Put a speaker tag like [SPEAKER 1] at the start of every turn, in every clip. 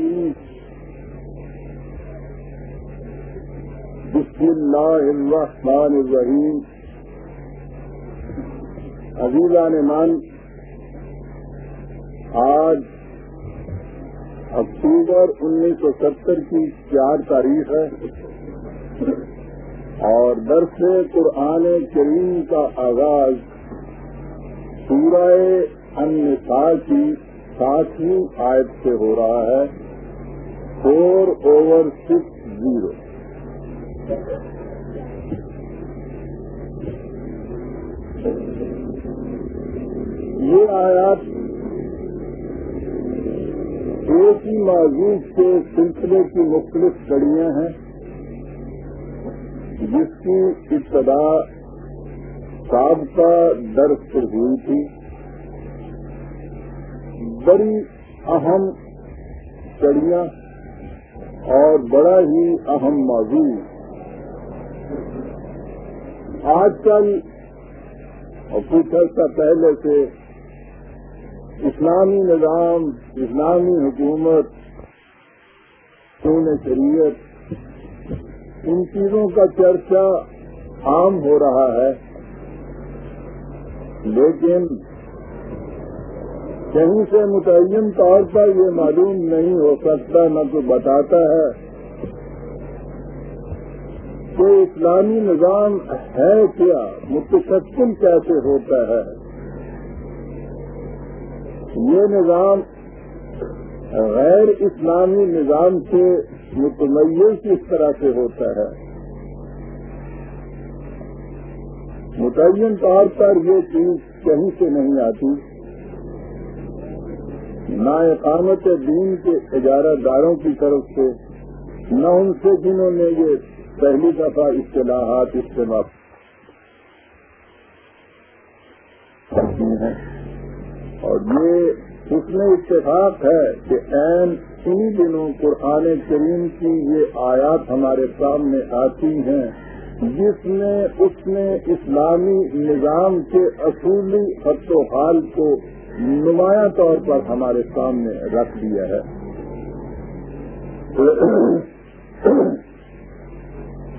[SPEAKER 1] الرجيم بسم الله الرحمن الرحيم. عزیزان مان آج اکتوبر انیس سو ستر کی چار تاریخ ہے اور درس قرآن کریم کا آغاز سورہ النساء کی ساتویں آیت سے ہو رہا ہے۔ فور اوور سکس زیرو یہ آیات ایک ہی موضوع کے سلسلے کی مختلف کڑیاں ہیں، جس کی ابتدا سابقہ درس پر ہوئی تھی بڑی اہم کڑیاں اور بڑا ہی اہم موضوع۔ آج کل اور کچھ عرصہ پہلے سے اسلامی نظام، اسلامی حکومت سون شریعت، ان چیزوں کا چرچا عام ہو رہا ہے۔ لیکن کہیں سے متعین طور پر یہ معلوم نہیں ہو سکتا، نہ تو بتاتا ہے کہ اسلامی نظام ہے کیا؟ متشکل کیسے ہوتا ہے؟ یہ نظام غیر اسلامی نظام سے متمیر کس طرح سے ہوتا ہے؟ متعین طور پر یہ چیز کہیں سے نہیں آتی۔ نہ اقامت دین کے اجارہ داروں کی طرف سے، نہ ان سے جنہوں نے یہ پہلی دفعہ اصطلاحات استعمال ہیں۔ اور یہ اس میں اتفاق ہے کہ این انہی دنوں قرآن کریم کی یہ آیات ہمارے سامنے آتی ہیں، جس میں اس نے اسلامی نظام کے اصولی خط و حال کو نمایاں طور پر ہمارے سامنے رکھ دیا ہے۔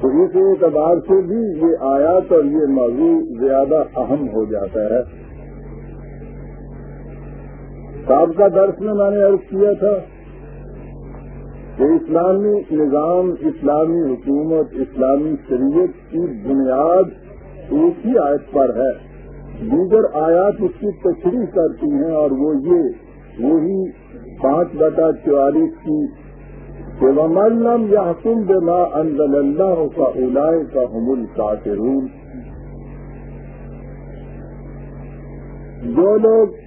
[SPEAKER 1] تو اس اعتبار سے بھی یہ آیات اور یہ موضوع زیادہ اہم ہو جاتا ہے۔ سابقہ درس میں میں نے عرض کیا تھا کہ اسلامی نظام، اسلامی حکومت، اسلامی شریعت کی بنیاد ایک ہی آیت پر ہے۔ دیگر آیات اس کی تشریح کرتی ہیں اور وہ یہ، وہی پانچ بٹا چوالیس کی، کہ وملم یا حکم بما انزل اللہ کا اولائے کا حمل کا جو لوگ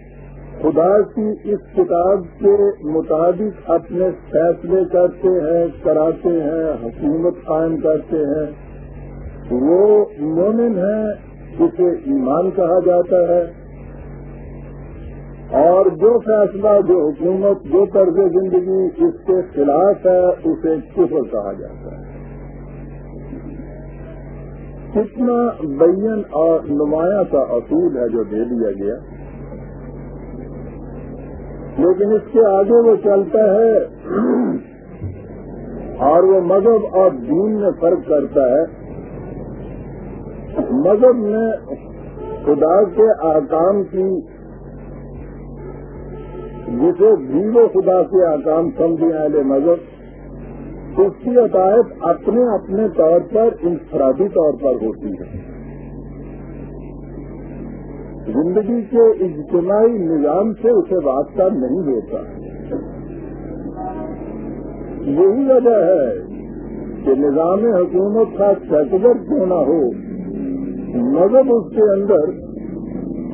[SPEAKER 1] خدا کی اس کتاب کے مطابق اپنے فیصلے کرتے ہیں، کراتے ہیں، حکومت قائم کرتے ہیں، وہ مومن ہیں اسے ایمان کہا جاتا ہے۔ اور جو فیصلہ، جو حکومت، جو طرز زندگی اس کے خلاف ہے، اسے کفر کہا جاتا ہے۔ کتنا بین اور نمایاں کا اصول ہے جو دے دیا گیا۔ لیکن اس کے آگے وہ چلتا ہے۔ اور وہ مذہب اور دین میں فرق کرتا ہے۔ مذہب میں خدا کے آکام کی جسے و خدا کے آکام سمجھے والے مذہب اس کی عطایت اپنے اپنے طور پر انفرادی طور پر ہوتی ہے۔ زندگی کے اجتماعی نظام سے اسے واسطہ نہیں ہوتا یہی وجہ ہے کہ نظام حکومت کا سیکولر کیوں نہ ہو۔ مذہب اس کے اندر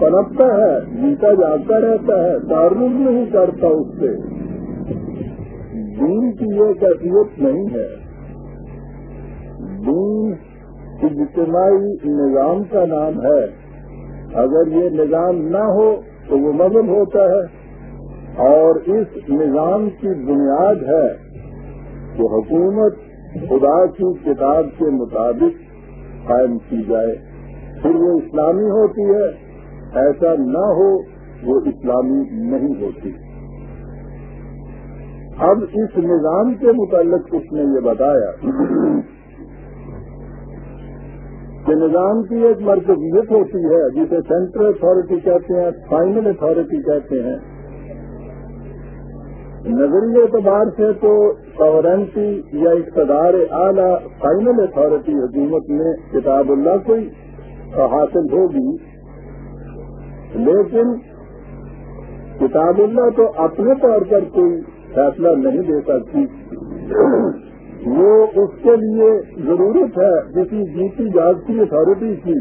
[SPEAKER 1] پنپتا ہے، جیتا جاتا رہتا ہے تعارف نہیں کرتا اس سے۔ دین کی یہ کیفیت نہیں ہے۔ دین اجتماعی نظام کا نام ہے۔ اگر یہ نظام نہ ہو تو وہ مذہب ہوتا ہے۔ اور اس نظام کی بنیاد ہے کہ حکومت خدا کی کتاب کے مطابق قائم کی جائے۔ پھر وہ اسلامی ہوتی ہے، ایسا نہ ہو، وہ اسلامی نہیں ہوتی۔ اب اس نظام کے متعلق اس نے یہ بتایا کہ نظام کی ایک مرکزیت ہوتی ہے، جسے سینٹرل اتارٹی کہتے ہیں فائنل اتارٹی کہتے ہیں۔ نظری اعتبار سے تو سورنٹی یا اقتدار اعلی فائنل اتارٹی حکومت میں کتاب اللہ کو حاصل ہوگی۔ لیکن کتاب اللہ تو اپنے طور پر کوئی فیصلہ نہیں دے سکتی۔ وہ اس کے لیے ضرورت ہے کسی جیتی جاگتی اتارٹی کی۔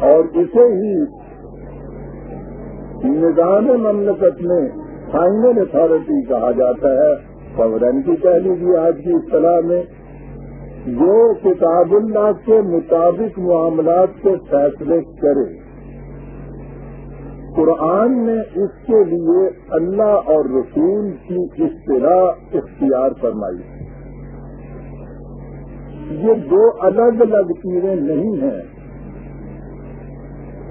[SPEAKER 1] اور اسے ہی نظام مملکت میں فائنل اتارٹی کہا جاتا ہے۔ سورنٹی کہہ لیجیے آج کی اصطلاح میں۔ جو کتاب اللہ کے مطابق معاملات کے فیصلے کرے۔ قرآن نے اس کے لیے اللہ اور رسول کی اصطلاح اختیار فرمائی۔ یہ دو الگ الگ چیزیں نہیں ہیں۔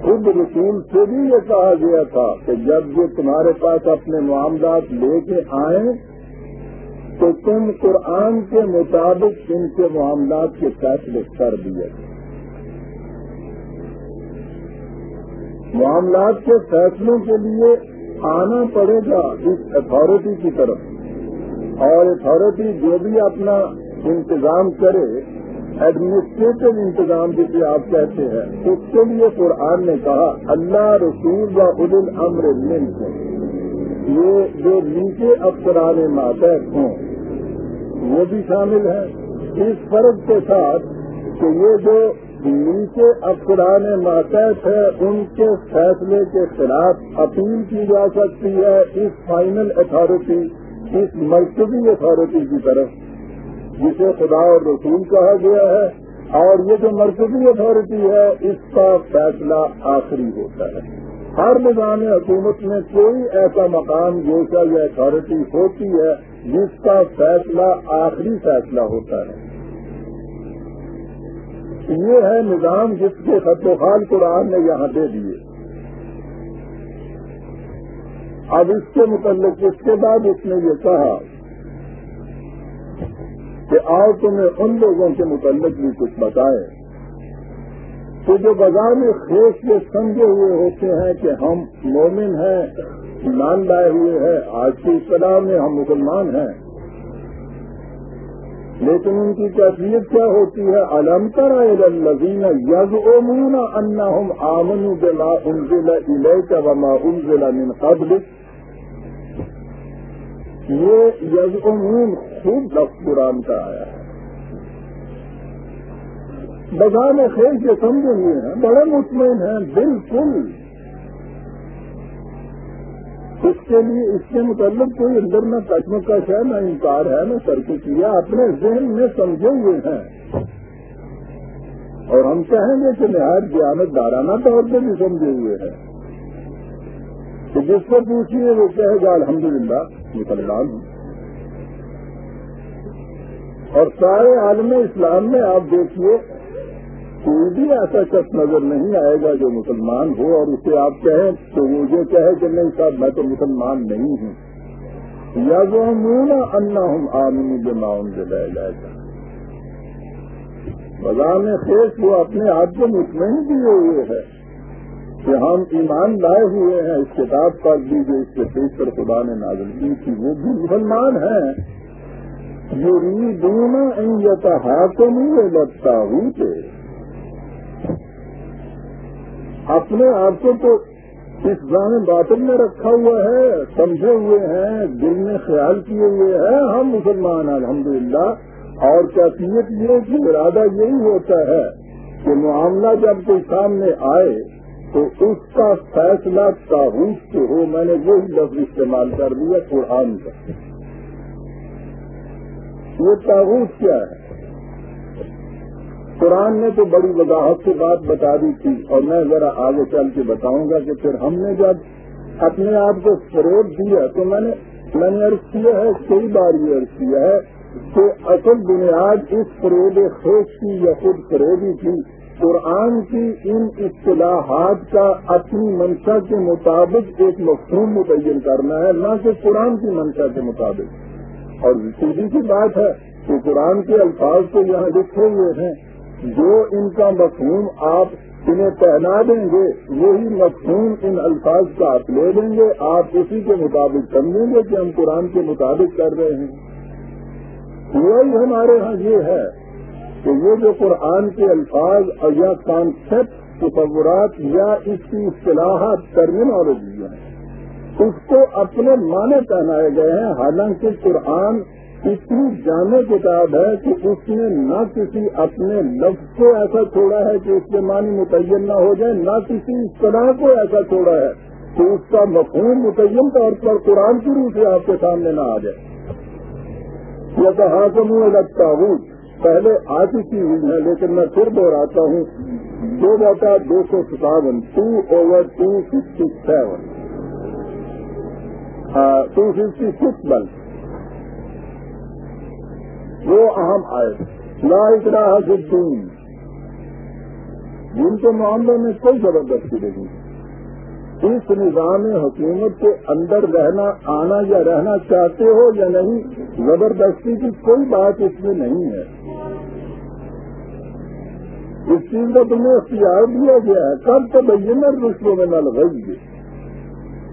[SPEAKER 1] خود رسول سے بھی یہ کہا گیا تھا کہ جب یہ تمہارے پاس اپنے معاملات لے کے آئیں تو تم قرآن کے مطابق ان کے معاملات کے فیصلے کر دیے۔ معاملات کے فیصلوں کے لیے آنا پڑے گا اس اتارٹی کی طرف۔ اور اتارٹی جو بھی اپنا انتظام کرے ایڈمنسٹریٹو انتظام جسے آپ کہتے ہیں، اس کے لیے قرآن نے کہا، اللہ رسول و اد العمر ملک یہ جو نیچے افسران ماتحت ہوں، وہ بھی شامل ہیں۔ اس فرق کے ساتھ کہ یہ جو نیچے افسران ماتحت ہے، ان کے فیصلے کے خلاف اپیل کی جا سکتی ہے اس فائنل اتارٹی اس مرکزی اتارٹی کی طرف، جسے خدا اور رسول کہا گیا ہے۔ اور یہ جو مرکزی اتارٹی ہے، اس کا فیصلہ آخری ہوتا ہے۔ ہر نظام حکومت میں کوئی ایسا مقام، جیسا یا اتارٹی ہوتی ہے، جس کا فیصلہ آخری فیصلہ ہوتا ہے۔ یہ ہے نظام جس کے خط و خال قرآن نے یہاں دے دیے۔ اب اس کے متعلق اس کے بعد اس نے یہ کہا کہ آؤ تمہیں ان لوگوں کے متعلق بھی کچھ بتائے تو جو بازار میں خیش یہ سمجھے ہوئے ہوتے ہیں کہ ہم مومن ہیں، ایمان لائے ہوئے ہیں، آج کی اصطلاح میں ہم مسلمان ہیں۔ لیکن ان کی کیفیت کیا ہوتی ہے؟ علمتر الزین یز او مونا انا ہم آمن بلا انزل الیک وما انزل من قبل۔ یہ یز امون خوب لفظ قرآن کا آیا۔ ہے بازار خیل کے سمجھے ہوئے ہیں، بڑے مطمئن ہیں، بالکل۔ اس کے لیے اس کے متعلق کوئی اندر نہ کشمکش ہے نہ انکار ہے، نہ سرکو کیا اپنے ذہن میں سمجھے ہوئے ہیں۔ اور ہم کہیں گے کہ نہایت جانت دارانہ طور پہ بھی سمجھے ہوئے ہیں۔ تو جس کو پوچھیے، وہ کہے گا، الحمدللہ مسلمان ہوں۔ اور سارے عالم اسلام میں آپ دیکھیے کوئی بھی ایسا شخص نظر نہیں آئے گا جو مسلمان ہو اور اسے آپ کہیں تو وہ یہ کہے کہ نہیں صاحب، میں تو مسلمان نہیں ہوں۔ یا وہ مون انا ہوں آمنی جو معاون سے لے جائے گا بازار میں خیش وہ اپنے آپ کو مطمئن کیے ہوئے ہے کہ ہم ایمان لائے ہوئے ہیں۔ اس کتاب پر بھی جو اس کے پیش پر خدا نے نازل کی تھی، وہ بھی مسلمان ہیں۔ یریدون ان یتحاکموا لگتا ہوں کہ اپنے آپ کو تو اس گانے باطن میں رکھا ہوا ہے، سمجھے ہوئے ہیں، دل میں خیال کیے ہوئے ہیں، ہم مسلمان الحمدللہ۔ اور کیفیت یہ کہ ارادہ یہی ہوتا ہے کہ معاملہ جب کوئی سامنے آئے تو اس کا فیصلہ تاحوس سے ہو۔ میں نے وہی لفظ استعمال کر دیا، قرآن کا۔ یہ تاغوت کیا ہے؟ قرآن نے تو بڑی وضاحت سے بات بتا دی تھی، اور میں ذرا آگے چل کے بتاؤں گا کہ پھر ہم نے جب اپنے آپ کو فروغ دیا، تو میں نے میں نے عرض کیا ہے، کئی بار یہ عرض کیا ہے کہ اصل بنیاد اس فروغ خیش کی یا خود فروغی کی قرآن کی ان اصطلاحات کا اپنی منشا کے مطابق ایک مفہوم متعین کرنا ہے، نہ کہ قرآن کی منشا کے مطابق۔ اور سیدھی سی بات ہے کہ قرآن کے الفاظ تو یہاں لکھے ہوئے ہیں۔ جو ان کا مفہوم آپ انہیں پہنا دیں گے، وہی مفہوم ان الفاظ کا آپ لے دیں گے، آپ اسی کے مطابق سمجھیں گے کہ ہم قرآن کے مطابق کر رہے ہیں۔ وہی ہمارے ہاں یہ ہے کہ یہ جو قرآن کے الفاظ یا کانسیپٹ تصورات یا اس کی اصطلاحات ٹرمینالوجی ہیں اس کو اپنے معنی پہنائے گئے ہیں، حالانکہ قرآن اتنی جامع کتاب ہے کہ اس نے نہ کسی اپنے لفظ کو ایسا چھوڑا ہے کہ اس کے معنی متعین نہ ہو جائے، نہ کسی اصطلاح کو ایسا چھوڑا ہے کہ اس کا مفہوم متعین طور پر قرآن کی روح سے آپ کے سامنے نہ آ جائے۔ یہ تو حاصل لگتا ہوں پہلے آ چکی ہوئی ہے، لیکن میں پھر دوہراتا ہوں۔ دو بتا دو سو ستاون two over two sixty seven two fifty six بل۔ وہ اہم آئے۔ لا اکراہ الدین۔ جن کے معاملے میں کوئی زبردستی نہیں۔ اس نظام حکومت کے اندر رہنا، آنا یا رہنا چاہتے ہو یا نہیں، زبردستی کی کوئی بات اس میں نہیں ہے۔ اس چیز کا تمہیں اختیار دیا گیا ہے۔ کب تو بینر رشتوں میں نہ لگائیے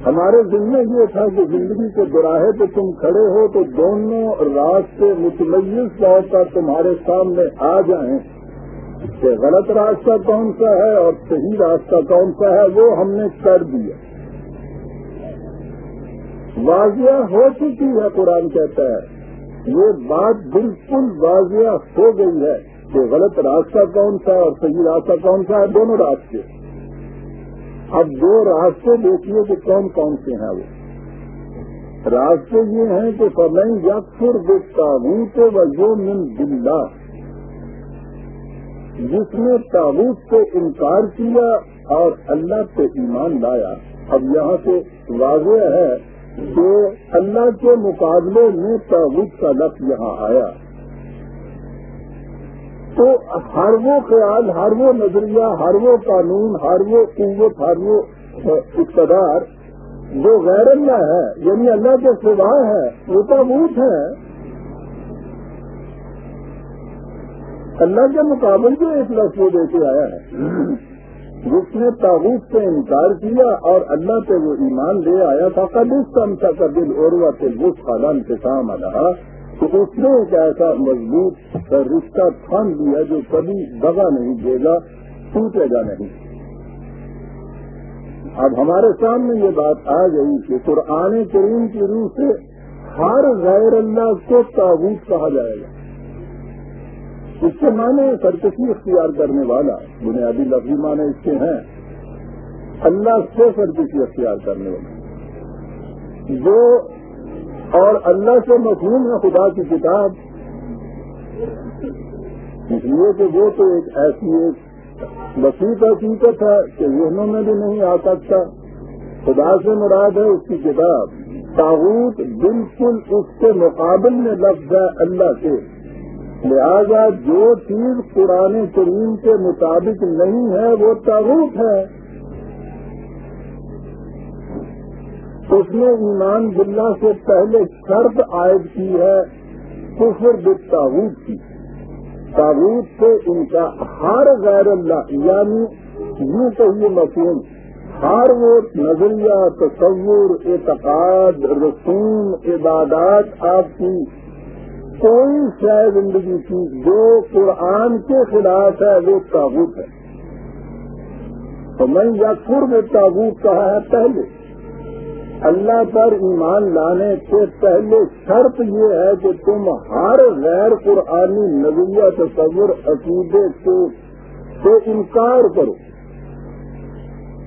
[SPEAKER 1] ہمارے ذمہ یہ تھا کہ زندگی کے دوراہے پہ تم کھڑے ہو تو دونوں راستے متمز طور پر تمہارے سامنے آ جائیں۔ کہ غلط راستہ کون سا ہے اور صحیح راستہ کون سا ہے وہ ہم نے کر دیا۔ واضح ہو چکی ہے، قرآن کہتا ہے۔ یہ بات بالکل واضح ہو گئی ہے کہ غلط راستہ کون سا اور صحیح راستہ کون سا ہے، دونوں راستے۔ اب دو راستے دیکھیے کہ کون کون سے ہیں وہ۔ راستے یہ ہیں کہ فلن یکفر تابوت و جو من بلّہ جس نے تابوت کو انکار کیا اور اللہ پہ ایمان لایا۔ اب یہاں سے واضح ہے کہ اللہ کے مقابلے میں تابوت کا لفظ یہاں آیا۔ تو ہر وہ خیال، ہر وہ نظریہ، ہر وہ قانون، ہر وہ قوت، ہر وہ اقتدار جو غیر اللہ ہے یعنی اللہ کے سوا ہے وہ تابوت ہے، اللہ کے مقابل جو ایک لفظ دے کے آیا ہے، جس نے تابوت سے انکار کیا اور اللہ پہ وہ ایمان لے آیا تھا کبھی کم تھا کبھی اور وہ خالان کے کام آ رہا تو اس نے ایک ایسا مضبوط رشتہ تھام دیا جو کبھی دگا نہیں دے گا، ٹوٹے گا نہیں۔ اب ہمارے سامنے یہ بات آ گئی کہ قرآن کریم کی روح سے ہر غیر اللہ کو تعبت کہا جائے گا۔ اس کے معنی سرکشی اختیار کرنے والا، بنیادی لفظی معنی اس کے ہیں۔ اللہ سے سرکشی اختیار کرنے والا۔ جو اور اللہ سے مفہوم ہے خدا کی کتاب. اس لیے کہ وہ تو ایک ایسی ایک وسیع حقیقت ہے کہ ذہنوں میں بھی نہیں آ سکتا. خدا سے مراد ہے اس کی کتاب. تاغوت بالکل اس کے مقابل میں لفظ ہے اللہ کے. لہذا جو چیز قرآن کریم کے مطابق نہیں ہے وہ تاغوت ہے. اس نے ایمان بلّہ سے پہلے شرط عائد کی ہے، کفر بت کی۔ تعبت سے ان کا ہر غیر اللہ یعنی یوں کہیے مفہوم، ہر وہ نظریہ، تصور، اعتقاد، رسوم، عبادات آپ کی، کوئی شاید زندگی کی جو قرآن کے خلاف ہے، وہ تعبت ہے۔ تو میں یا میں تعبت کہا ہے پہلے۔ اللہ پر ایمان لانے سے پہلے شرط یہ ہے کہ تم ہر غیر قرآنی نظریہ تصور عقیدے سے انکار کرو۔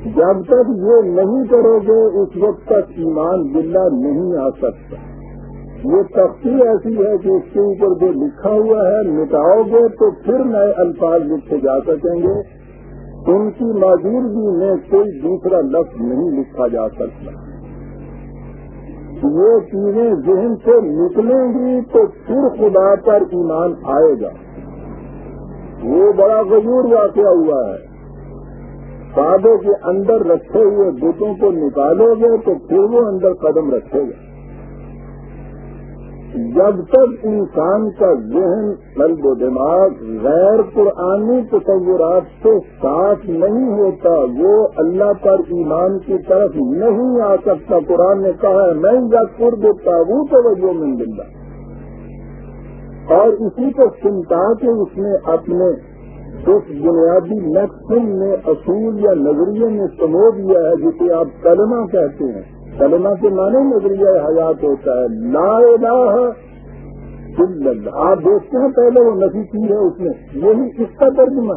[SPEAKER 1] جب تک یہ نہیں کرو گے، اس وقت تک ایمان بلا نہیں آ سکتا۔ یہ تختی ایسی ہے کہ اس کے اوپر جو لکھا ہوا ہے، مٹاؤ گے تو پھر نئے الفاظ لکھے جا سکیں گے۔ ان کی موجودگی میں کوئی دوسرا لفظ نہیں لکھا جا سکتا۔ یہ چیزیں ذہن سے نکلیں گی تو پھر خدا پر ایمان آئے گا۔ وہ بڑا غیور واقعہ ہوا ہے۔ پادوں کے اندر رکھے ہوئے بتوں کو نکالو گے تو پھر وہ اندر قدم رکھے گا۔ جب تک انسان کا ذہن، قلب و دماغ غیر قرآنی تصورات سے ساتھ نہیں ہوتا، وہ اللہ پر ایمان کی طرف نہیں آ سکتا۔ قرآن نے کہا ہے، میں جب پور دیتا ہوں تو وہ جو من اور اسی کو سنتا کے اس نے اپنے اس بنیادی میکسم میں، اصول یا نظریے میں سمو دیا ہے، جسے آپ کلمہ کہتے ہیں۔ کلمہ کے معنی نظریہ حیات ہوتا ہے۔ لا الہ اللہ۔ آپ دیکھتے ہیں پہلے وہ نفی کی ہے اس نے۔ یہی اس کا ترجمہ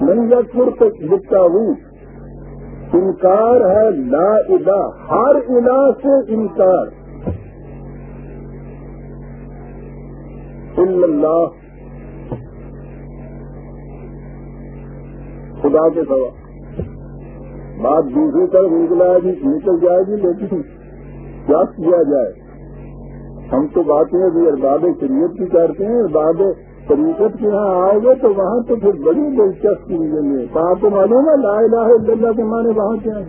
[SPEAKER 1] نہیں یا پور تک لکھتا ہوں انکار ہے لا الہ۔ ہر الہ سے انکار۔ اللہ۔ خدا کے سوا۔ بات دوسری طرف نکلا گی نکل جائے گی، لیکن کیا کیا جائے؟ ہم تو باتیں ابھی ارباب شریعت کی کرتے ہیں، ارباب شریعت کے یہاں آئے گے تو وہاں تو پھر بڑی دلچسپی ملیں گے کہاں تو معلوم ہے؟ لا الہ الا اللہ کے معنی وہاں کیا ہے؟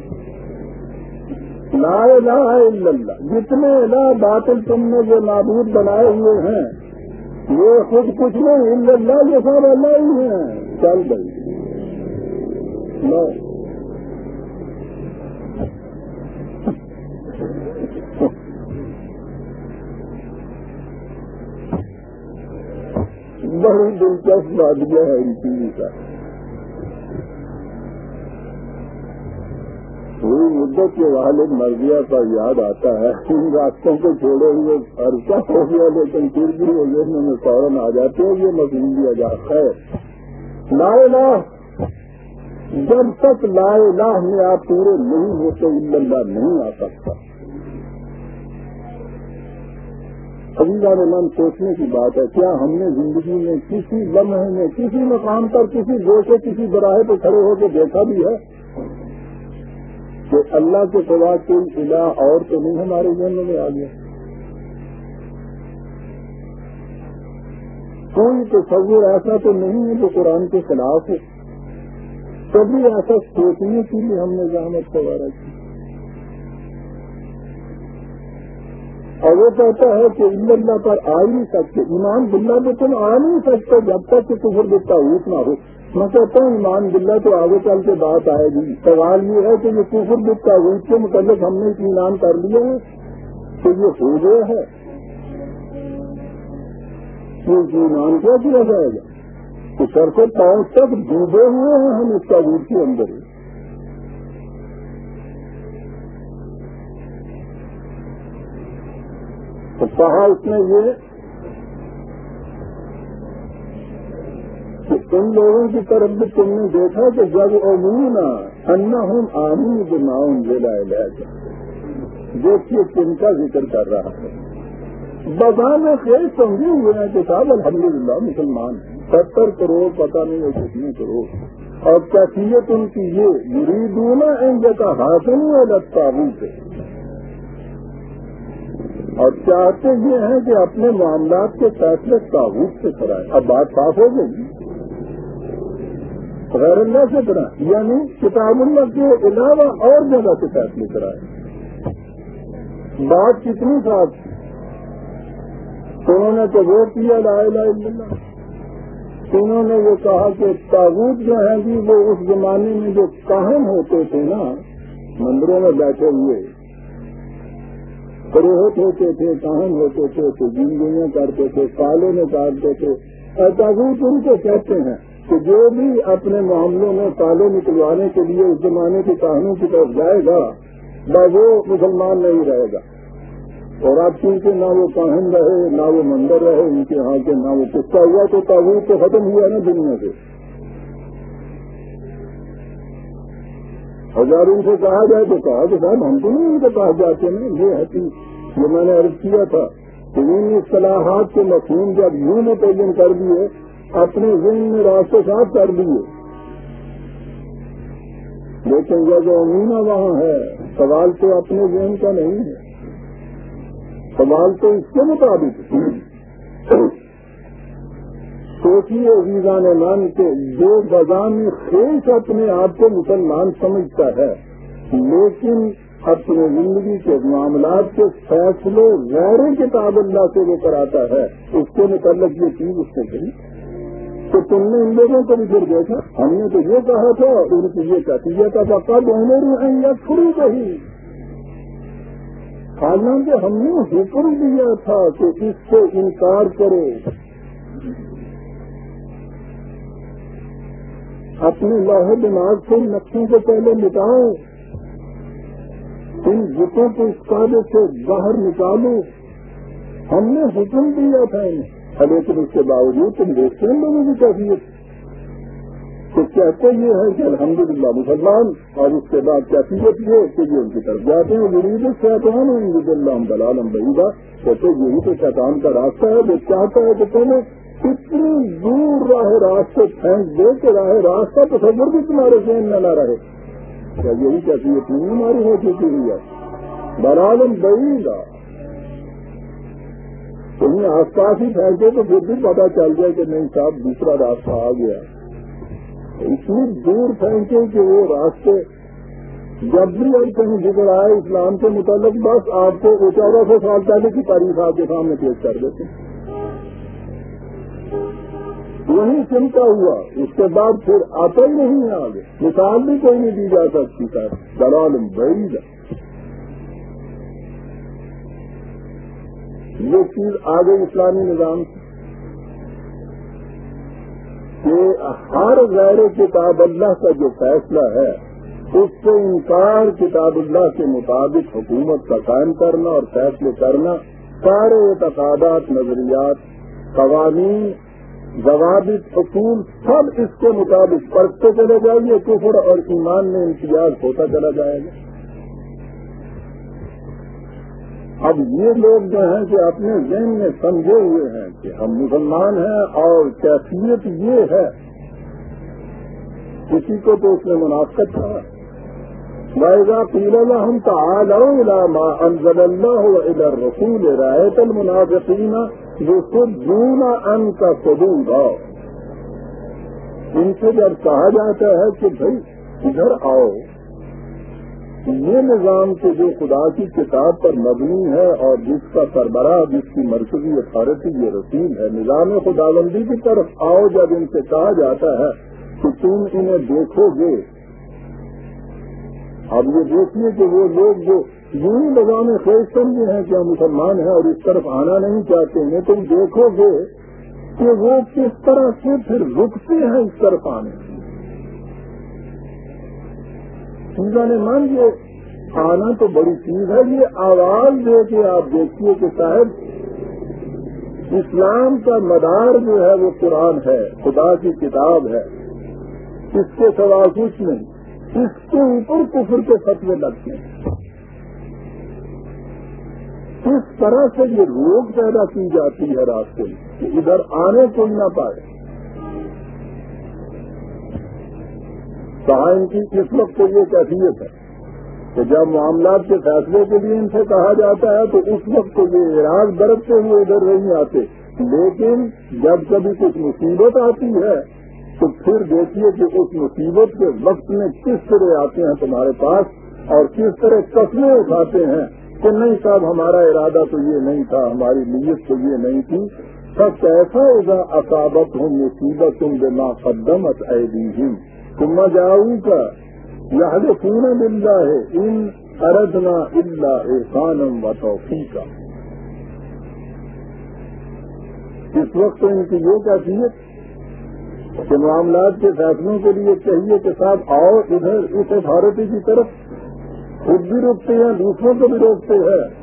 [SPEAKER 1] لا الہ الا اللہ۔ جتنے الہ باطل تم نے جو معبود بنائے ہوئے ہیں یہ خود کچھ نہیں اللہ، یہ سب اللہ ہی ہیں چل گئی بڑی دلچسپ وادیا ہے ان چیز کا۔ پوری مدت کے والد مرضیا کا یاد آتا ہے۔ ان راستوں کو چھوڑے ہوئے عرصہ ہو گیا، لیکن پھر بھی وہ میں فوراً آ جاتے ہیں، یہ مشین دیا جاتا ہے۔ لا جب تک لا الہ میں آپ پورے نہیں ہوتے اللہ نہیں آ سکتا۔ ابھی بار من سوچنے کی بات ہے، کیا ہم نے زندگی میں کسی لمحے میں کسی مقام پر کسی گوشے کسی براہے پہ کھڑے ہو کے دیکھا بھی ہے کہ اللہ کے سوا کوئی الہ اور تو نہیں ہمارے ذہن میں آ گیا؟ کوئی تصور ایسا تو نہیں ہے جو قرآن کے خلاف ہے کبھی ایسا سوچنے کے لیے ہم نے زحمت سوارا کی اور وہ کہتا ہے کہ اللہ پر آ ہی نہیں سکتے. ایمان بلّہ تو تم آ نہیں سکتے جب تک کہ کفر دیتا اوٹ نہ ہو. میں کہتا ہوں ایمان بلّہ تو آگے چل کے بات آئے گی. سوال یہ ہے کہ یہ کفر دیتا اوٹ کے متعلق ہم نے اطمینان کر لیا ہے کہ یہ ہو گیا ہے ایمان کیا کیا جائے گا؟ تو سر سے پاؤں تک ڈوبے ہوئے ہیں ہم اس کا روپ کے اندر. تو کہا اس نے یہ کہ تم لوگوں کی طرف بھی تم نے دیکھا کہ جب امون انا ہوں آمین جو ناؤن جیلا دیکھیے کن کا ذکر کر رہا ہے۔ بغان خیر سمجھے ہوئے ہیں کہ صاحب الحمدللہ مسلمان ستر کروڑ پتا نہیں ہے کتنے کروڑ۔ اور کیفیت ان کی یہ مریدون ان کا حاصل ہوا لگتا سے اور چاہتے یہ ہیں کہ اپنے معاملات کے فیصلے تعبت سے کرائے اب بات صاف ہو گئی۔ غیر اللہ سے کرائے یعنی کتاب اللہ کے علاوہ اور جگہ سے فیصلے کرائے بات کتنی صاف تھی۔ انہوں نے تو وہ کیا، لا الہ الا اللہ۔ انہوں نے وہ کہا کہ تابوت جو ہیں جی وہ اس زمانے میں جو کہن ہوتے تھے نا، مندروں میں بیٹھے ہوئے پروہت ہوتے تھے کہن ہوتے تھے تو زندگیاں کرتے تھے کالے میں کاٹتے تھے۔ اور ان کو کہتے ہیں کہ جو بھی اپنے معاملوں میں کالے نکلوانے کے لیے اس زمانے کے کہانوں کی طرف جائے گا، نہ وہ مسلمان نہیں رہے گا۔ اور آپ کیونکہ نہ وہ کاہن رہے، نہ وہ مندر رہے، ان کے ہاں کے نہ وہ کتا ہوا، تو تعبیر تو ختم ہوا نا دنیا سے۔ اگر ان سے کہا جائے تو کہا کہ صاحب، ہم تو نہیں ان کے پاس جاتے نا یہ ہے یہ میں نے عرض کیا تھا کہ ان اصطلاحات کے مفہوم جب یوں متعین کر دیے، اپنے ذہن میں راستے صاف کر دیے۔ لیکن جب امینا وہاں ہے، سوال تو اپنے ذہن کا نہیں ہے۔ سوال تو اس کے مطابق دیکھیے ویزان مان کے جو بزان خیش اپنے آپ کو مسلمان سمجھتا ہے، لیکن اپنے زندگی کے معاملات کے فیصلے غیر کتاب اللہ سے وہ کراتا ہے، اس کے متعلق یہ چیز اس نے کہی۔ تو تم نے ان لوگوں کو بھی پھر دیکھا۔ ہم نے تو یہ کہا تھا، ان کی یہ کہتی تھا کب عمر ہیں یا چھری کہی حالانکہ ہم نے حکم دیا تھا کہ اس سے انکار کرو اپنے لاہ دماغ سے نقشوں سے پہلے مٹاؤ ان بتوں کو اس کابے سے باہر نکالو ہم نے حکم دیا تھا انہیں۔ لیکن اس کے باوجود تم دیکھتے ہیں لوگوں کی کیفیت۔ تو کہتے یہ ہے کہ الحمدللہ مسلمان، اور اس کے بعد کیفیت یہ کہ یہ ان کی طرف جاتے ہیں، غریب شیطان ہیں اللہ بلالم بہیدا کہتے یہی تو شیطان کا راستہ ہے وہ چاہتا ہے کہ تمہیں کتنی دور راہ راستے پھینک دے کہ راہ راستہ تصور بھی تمہارے ذہن میں نہ رہے۔ کیا یہی کیفیت نہیں ہماری ہو چکی ہوئی ہے؟ بلالم بہیدا کہیں آس پاس ہی پھینکے تو پھر بھی پتا چل جائے کہ نہیں صاحب، دوسرا راستہ آ گیا۔ اتنی دور پھینکے کہ وہ راستے جب بھی اب کہیں بگڑ آئے، اسلام کے متعلق بس آپ کو چودہ سو سال پہلے کی تاریخ آپ کے سامنے پیش کر دیتے وہی چمتا ہوا۔ اس کے بعد پھر آتا ہی نہیں ہے آگے۔ مثال بھی کوئی نہیں دی جا سکتی سر دلال بڑی یہ چیز آ گئی اسلامی نظام کہ ہر غیر کتاب اللہ کا جو فیصلہ ہے، اس سے انکار کتاب اللہ کے مطابق حکومت کا قائم کرنا اور فیصلے کرنا، سارے اعتقادات، نظریات، قوانین ضوابط اصول سب اس کے مطابق پرکھتے چلے جائیں گے کفر اور ایمان میں امتیاز ہوتا چلا جائے گا۔ اب یہ لوگ جو ہیں کہ اپنے ذہن میں سمجھے ہوئے ہیں کہ ہم مسلمان ہیں اور کیفیت یہ ہے۔ کسی کو تو اس میں منافقت تھا وائزا پیل ہم تو علامہ انزل اللہ ادھر رسول رائے تل منافقین خود دونا ان کا سبول آؤ ان سے جب کہا جاتا ہے کہ بھائی ادھر آؤ، یہ نظام کے جو خدا کی کتاب پر مبنی ہے اور جس کا سربراہ، جس کی مرکزی اتھارٹی یہ رسیم ہے، نظام خداوندی کی طرف آؤ جب ان سے کہا جاتا ہے کہ تم انہیں دیکھو گے۔ اب یہ دیکھیے کہ وہ لوگ جو یوں نظام خیز سمجھے ہیں کہ ہم مسلمان ہیں اور اس طرف آنا نہیں چاہتے ہیں تم دیکھو گے کہ وہ کس طرح سے پھر رکتے ہیں اس طرف آنے چیزوں نے مان یہ آنا تو بڑی چیز ہے، یہ آواز دے کے آپ دیکھیے کہ صاحب اسلام کا مدار جو ہے وہ قرآن ہے، خدا کی کتاب ہے۔ اس کے سوا کچھ نہیں۔ اس کے اوپر کفر کے فتوے لگتے ہیں۔ کس طرح سے یہ روک پیدا کی جاتی ہے راستے میں کہ ادھر آنے کو نہ پائے۔ کہا ان کی اس وقت تو یہ کیفیت ہے کہ جب معاملات کے فیصلے کے لیے ان سے کہا جاتا ہے تو اس وقت تو یہ اراض برتتے ہوئے ادھر نہیں آتے۔ لیکن جب کبھی کچھ مصیبت آتی ہے تو پھر دیکھیے کہ اس مصیبت کے وقت میں کس طرح آتے ہیں تمہارے پاس اور کس طرح قسمیں اٹھاتے ہیں۔ کہ نہیں صاحب، ہمارا ارادہ تو یہ نہیں تھا، ہماری نیت تو یہ نہیں تھی۔ سب کیسا ہوگا اصابت ہوں مصیبت تم بنا قدمت اے تم جاؤں کا یہ پورا ملتا ہے ان اردنا اللہ احسانم و توفیقہ اس وقت ان کی یہ کیفیت کہ معاملات کے فیصلوں کے لیے چاہیے کہ صاحب آؤ ادھر اس اتارٹی کی طرف۔ خود بھی روکتے ہیں، دوسروں کو بھی روکتے ہیں۔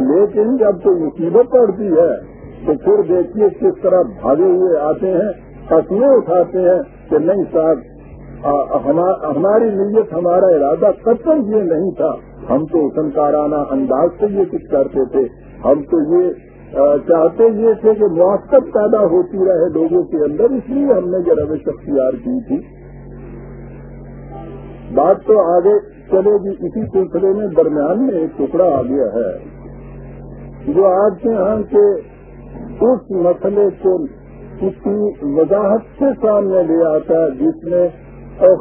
[SPEAKER 1] لیکن جب کوئی مصیبت پڑتی ہے، تو پھر دیکھیے کس طرح بھاگے ہوئے آتے ہیں فصلیں اٹھاتے ہیں کہ نہیں صاحب ہماری نیت، ہمارا ارادہ قطن یہ نہیں تھا۔ ہم تو فنکارانہ انداز سے یہ کچھ کرتے تھے۔ ہم تو یہ چاہتے یہ تھے کہ موقع پیدا ہوتی رہے لوگوں کے اندر، اس لیے ہم نے یہ روش اختیار کی تھی۔ بات تو آگے چلے گی اسی سلسلے میں درمیان میں ایک ٹکڑا آ گیا ہے، جو آج کے یہاں کے اس مسئلے کو کسی وضاحت سے سامنے لے آتا ہے، جس میں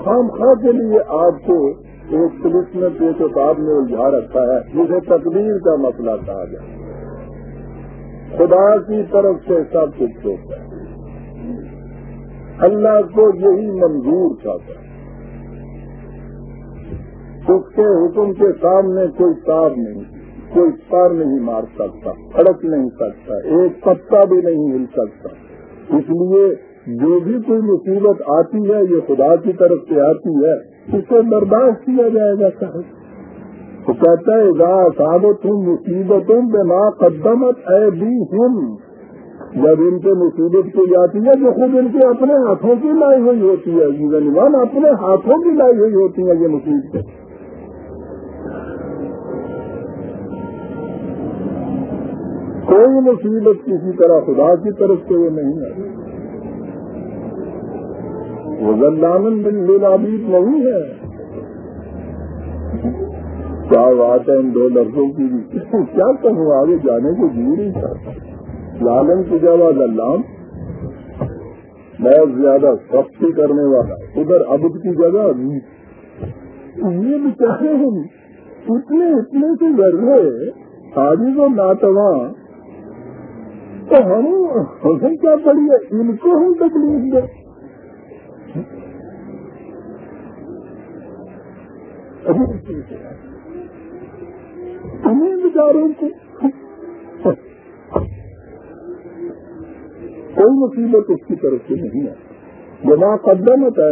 [SPEAKER 1] خام خواہ کے لیے آپ کو ایک پولیس میں پیش وتاب میں الجھا رکھا ہے، جسے تقدیر کا مسئلہ کہا جائے۔ خدا کی طرف سے سب کچھ ہوتا ہے۔ اللہ کو یہی منظور تھا اس کے حکم کے سامنے کوئی تاب نہیں، کوئی پار نہیں مار سکتا، کھڑک نہیں سکتا، ایک پتا بھی نہیں مل سکتا۔ اس لیے جو بھی کوئی مصیبت آتی ہے، یہ خدا کی طرف سے آتی ہے، اس کو برداشت کیا جائے گا صاحب۔ تو کہتا ہے گا ثابت ہوں مصیبتوں بے ماں قدمت اے بھی ہوں جب ان کو مصیبت کی جاتی ہے، جو خود ان کے اپنے ہاتھوں کی لائی ہوئی ہوتی ہے جیون اپنے ہاتھوں کی لائی ہوئی ہوتی ہے یہ مصیبت کوئی مصیبت کسی طرح خدا کی طرف سے وہ نہیں ہے۔ وہ گندامن بن لابید نہیں ہے۔ کیا بات ہے ان دو لفظوں کی؟ بھی کیا کہوں؟ آگے جانے کو جی نہیں چاہتا لالن کی جگہ للام بہت زیادہ سختی کرنے والا۔ ادھر ابد کی جگہ یہ بچارے ہم اتنے اتنے سے گر رہے حاجی کو ناتواں تو ہم ہمیں کیا پڑی ہے؟ ان کو ہم تکلیف دیں۔ انہیں بیچاروں کو کوئی مصیبت اس کی طرف سے نہیں ہے جمع قدم ہے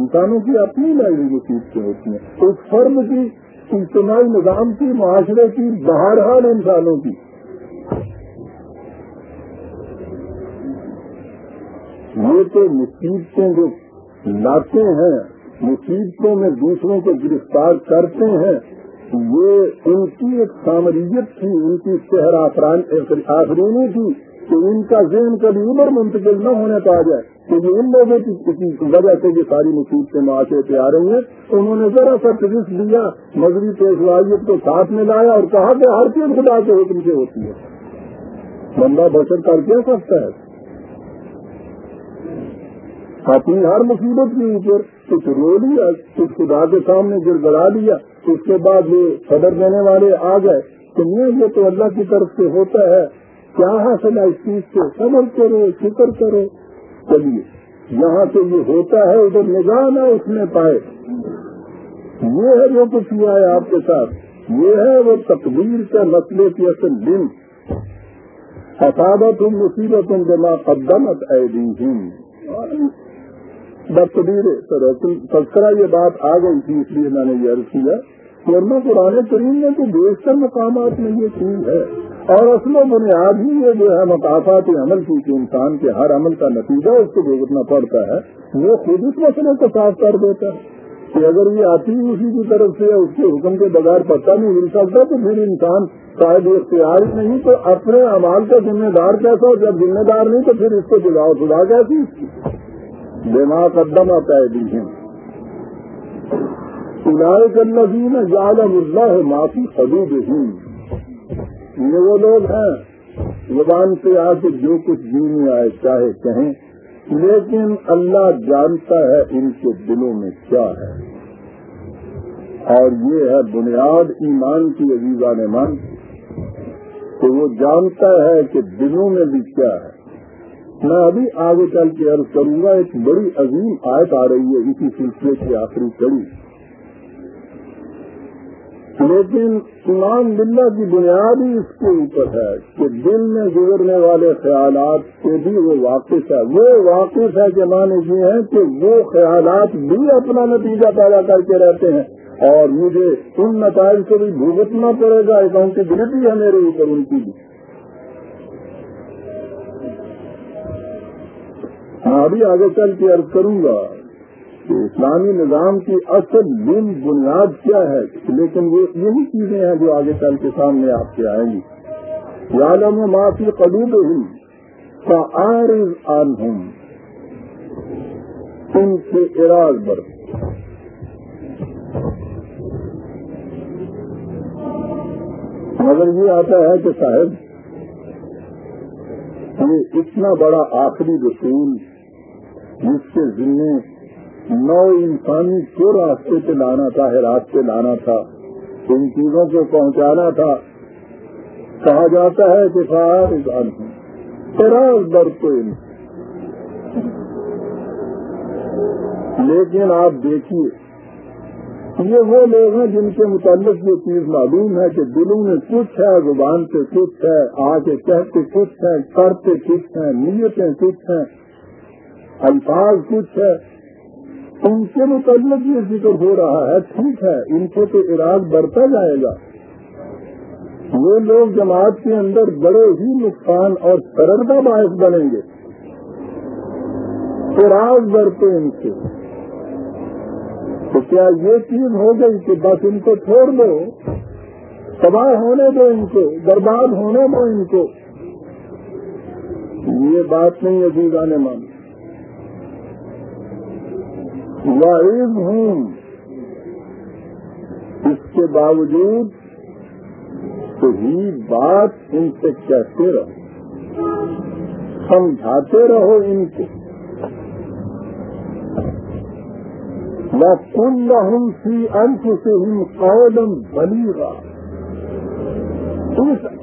[SPEAKER 1] انسانوں کی اپنی لائی مصیبتیں ہوتی ہیں۔ اس فرم کی اجتماعی نظام کی، معاشرے کی، بہرحال انسانوں کی۔ یہ تو مصیبتیں جو لاتے ہیں، مصیبتوں میں دوسروں کو گرفتار کرتے ہیں۔ یہ ان کی ایک سامریت تھی، ان کی شہر آفرینی تھی کہ ان کا ذہن کبھی عمر منتقل نہ ہونے پا جائے۔ کہ یہ ان لوگوں کی کسی وجہ سے یہ ساری مصیبتیں معاشرے پہ آ رہی ہیں۔ انہوں نے ذرا سا تجس دیا مذہبی پیشوائیت کو ساتھ میں لایا اور کہا کہ ہر چیز خدا کے حکم سے ہوتی ہے۔ بندہ بچت کر کیا سکتا ہے؟ اپنی ہر مصیبت کے اوپر کچھ رو لیا، کچھ خدا کے سامنے گر گڑا لیا، اس کے بعد یہ خبر دینے والے آ گئے۔ کہ نہیں یہ تو اللہ کی طرف سے ہوتا ہے۔ کیا حاصل ہے اس چیز سے صبر کرو فکر کرو۔ چلیے، یہاں سے یہ ہوتا ہے، ادھر نگاہ نہ اس میں پائے۔ یہ ہے جو کچھ ہوا ہے آپ کے ساتھ۔ یہ ہے وہ تقدیر کا مسئلے کی اصل دن۔ حسابت ہوں مصیبت ہوں جمع قدمت اے ہوں بقدیر تذکرہ یہ بات آ گئی تھی، اس لیے میں نے یہ عرض کیا۔ ورنہ قرآن کریم نے تو بیشتر مقامات میں یہ چیز ہے۔ اور اصل و بنیاد ہی یہ جو ہے، مقافات عمل کی کہ انسان کے ہر عمل کا نتیجہ اس کو بھگتنا پڑتا ہے، وہ خود اس مسئلے کو صاف کر دیتا ہے کہ اگر یہ آتی اسی کی طرف سے، اس کے حکم کے بغیر پتہ نہیں مل سکتا، تو پھر انسان شاید اختیار نہیں، تو اپنے امال کا ذمہ دار کیسا؟ جب ذمہ دار نہیں، تو پھر اس کو جگاؤ خدا کیسی؟ بنا قدم آتا ہے دی ہیں الذین یعلم اللہ معافی حدود یہ وہ لوگ ہیں زبان سے آ کے جو کچھ میں آئے، چاہے کہیں۔ لیکن اللہ جانتا ہے ان کے دلوں میں کیا ہے۔ اور یہ ہے بنیاد ایمان کی عزیزہ نے مان کہ وہ جانتا ہے کہ دلوں میں بھی کیا ہے۔ میں ابھی آگے چل کے عرض کروں گا، ایک بڑی عظیم آیت آ رہی ہے، اسی سلسلے کی آخری کڑی۔ لیکن ایمان بلّہ کی بنیاد ہی اس کے اوپر ہے کہ دل میں گزرنے والے خیالات سے بھی وہ واقف ہے۔ وہ واقف ہے کہ مانے یہ ہیں کہ وہ خیالات بھی اپنا نتیجہ پیدا کر کے رہتے ہیں۔ اور مجھے ان نتائج سے بھی بھگتنا پڑے گا اکاؤنٹیبلٹی ہے میرے اوپر، ان کی بھی۔ ہاں، ابھی آگے چل کے عرض کروں گا کہ اسلامی نظام کی اصل دن بنیاد کیا ہے؟ لیکن یہ یہی چیزیں ہیں جو آگے چل کے سامنے آپ کے آئیں گی۔ عالم معافی قلوب ہوں کا آرز آن ہوں ان سے اراض بر مگر یہ آتا ہے کہ صاحب، یہ اتنا بڑا آخری رسول جس کے ذمے نو انسانی کو راستے پہ لانا تھا ہے راستے لانا تھا، ان چیزوں کو پہنچانا تھا۔ کہا جاتا ہے کہ فراز در کو لیکن آپ دیکھیے، یہ وہ لوگ ہیں جن کے متعلق یہ چیز معلوم ہے کہ دلوں میں کچھ ہے، زبان سے کچھ ہے آ کے کہتے کچھ ہے کرتے کچھ ہیں، نیتیں کچھ ہیں۔ الفاظ کچھ ہے۔ ان کے متعلق یہ ذکر ہو رہا ہے، ٹھیک ہے، ان کو تو عراق بڑھتا جائے گا۔ وہ لوگ جماعت کے اندر بڑے ہی نقصان اور سردا باعث بنیں گے۔ عراق بڑھتے ان سے۔ تو کیا یہ چیز ہو گئی کہ بس ان کو چھوڑ دو؟ تباہ ہونے دو ان کو، برباد ہونے دو ان کو۔ یہ بات نہیں ابھی جی گانے مان واحد ہوں۔ اس کے باوجود صحیح بات ان سے کہتے رہو۔ سمجھاتے رہو ان کو۔ میں کن ہوں سی انت سے ہوں قولم بلی گا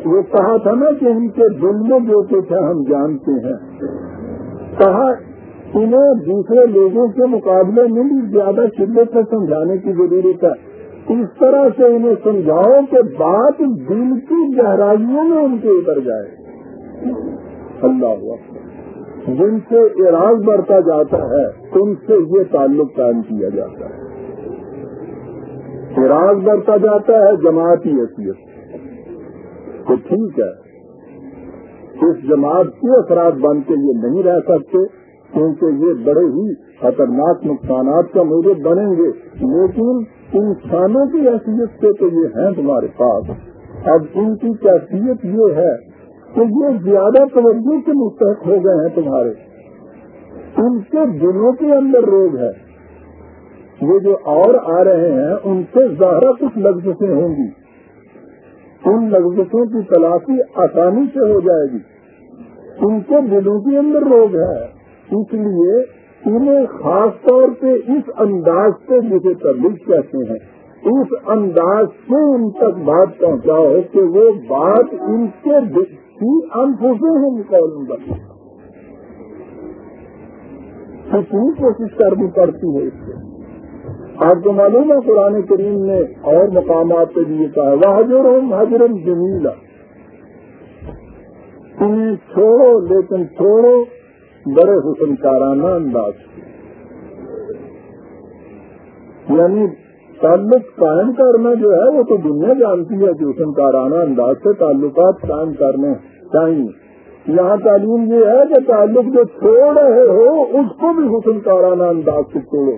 [SPEAKER 1] وہ کہا تھا نا کہ ان کے دل میں جو کچھ ہے ہم جانتے ہیں۔ کہا انہیں دوسرے لوگوں کے مقابلے میں بھی زیادہ شدت سے سمجھانے کی ضرورت ہے۔ اس طرح سے انہیں سمجھاؤ کہ بات دل کی گہرائیوں میں ان کے اتر جائے۔ اللہ جن سے اراض بڑھتا جاتا ہے، ان سے یہ تعلق قائم کیا جاتا ہے۔ اراض بڑھتا جاتا ہے جماعتی حیثیت تو ٹھیک ہے، اس جماعت کے افراد بن کے یہ نہیں رہ سکتے۔ کیونکہ یہ بڑے ہی خطرناک نقصانات کا موجود بنیں گے۔ لیکن انسانوں کی حیثیت سے تو یہ ہیں تمہارے پاس۔ اب ان کی کیفیت یہ ہے کہ یہ زیادہ توجہ کے مستحق ہو گئے ہیں تمہارے۔ ان کے دلوں کے اندر روگ ہے۔ یہ جو اور آ رہے ہیں، ان سے زہرا کچھ لفظیں ہوں گی۔ ان لفظوں کی تلاشی آسانی سے ہو جائے گی۔ ان کے دلوں کے اندر روگ ہے۔ اس لیے انہیں خاص طور پہ اس انداز سے مجھے تبلیغ کہتے ہیں۔ اس انداز سے ان تک بات پہنچاؤ کہ وہ بات ان کے انفوسے ہیں نکالوں گا کتنی کوشش کرنی پڑتی ہے اس سے آپ کو معلوم ہے قرآن کریم نے اور مقامات پہ بھی یہ کہا وہ حضر حضرم جمیلا انہیں چھوڑو، لیکن چھوڑو۔ بڑے حسن کارانہ انداز یعنی تعلق قائم کرنا جو ہے وہ تو دنیا جانتی ہے کہ حسن کارانہ انداز سے تعلقات قائم کرنے چاہیے۔ یہاں تعلیم یہ ہے کہ تعلق جو چھوڑ رہے ہو، اس کو بھی حسن کارانہ انداز سے چھوڑو۔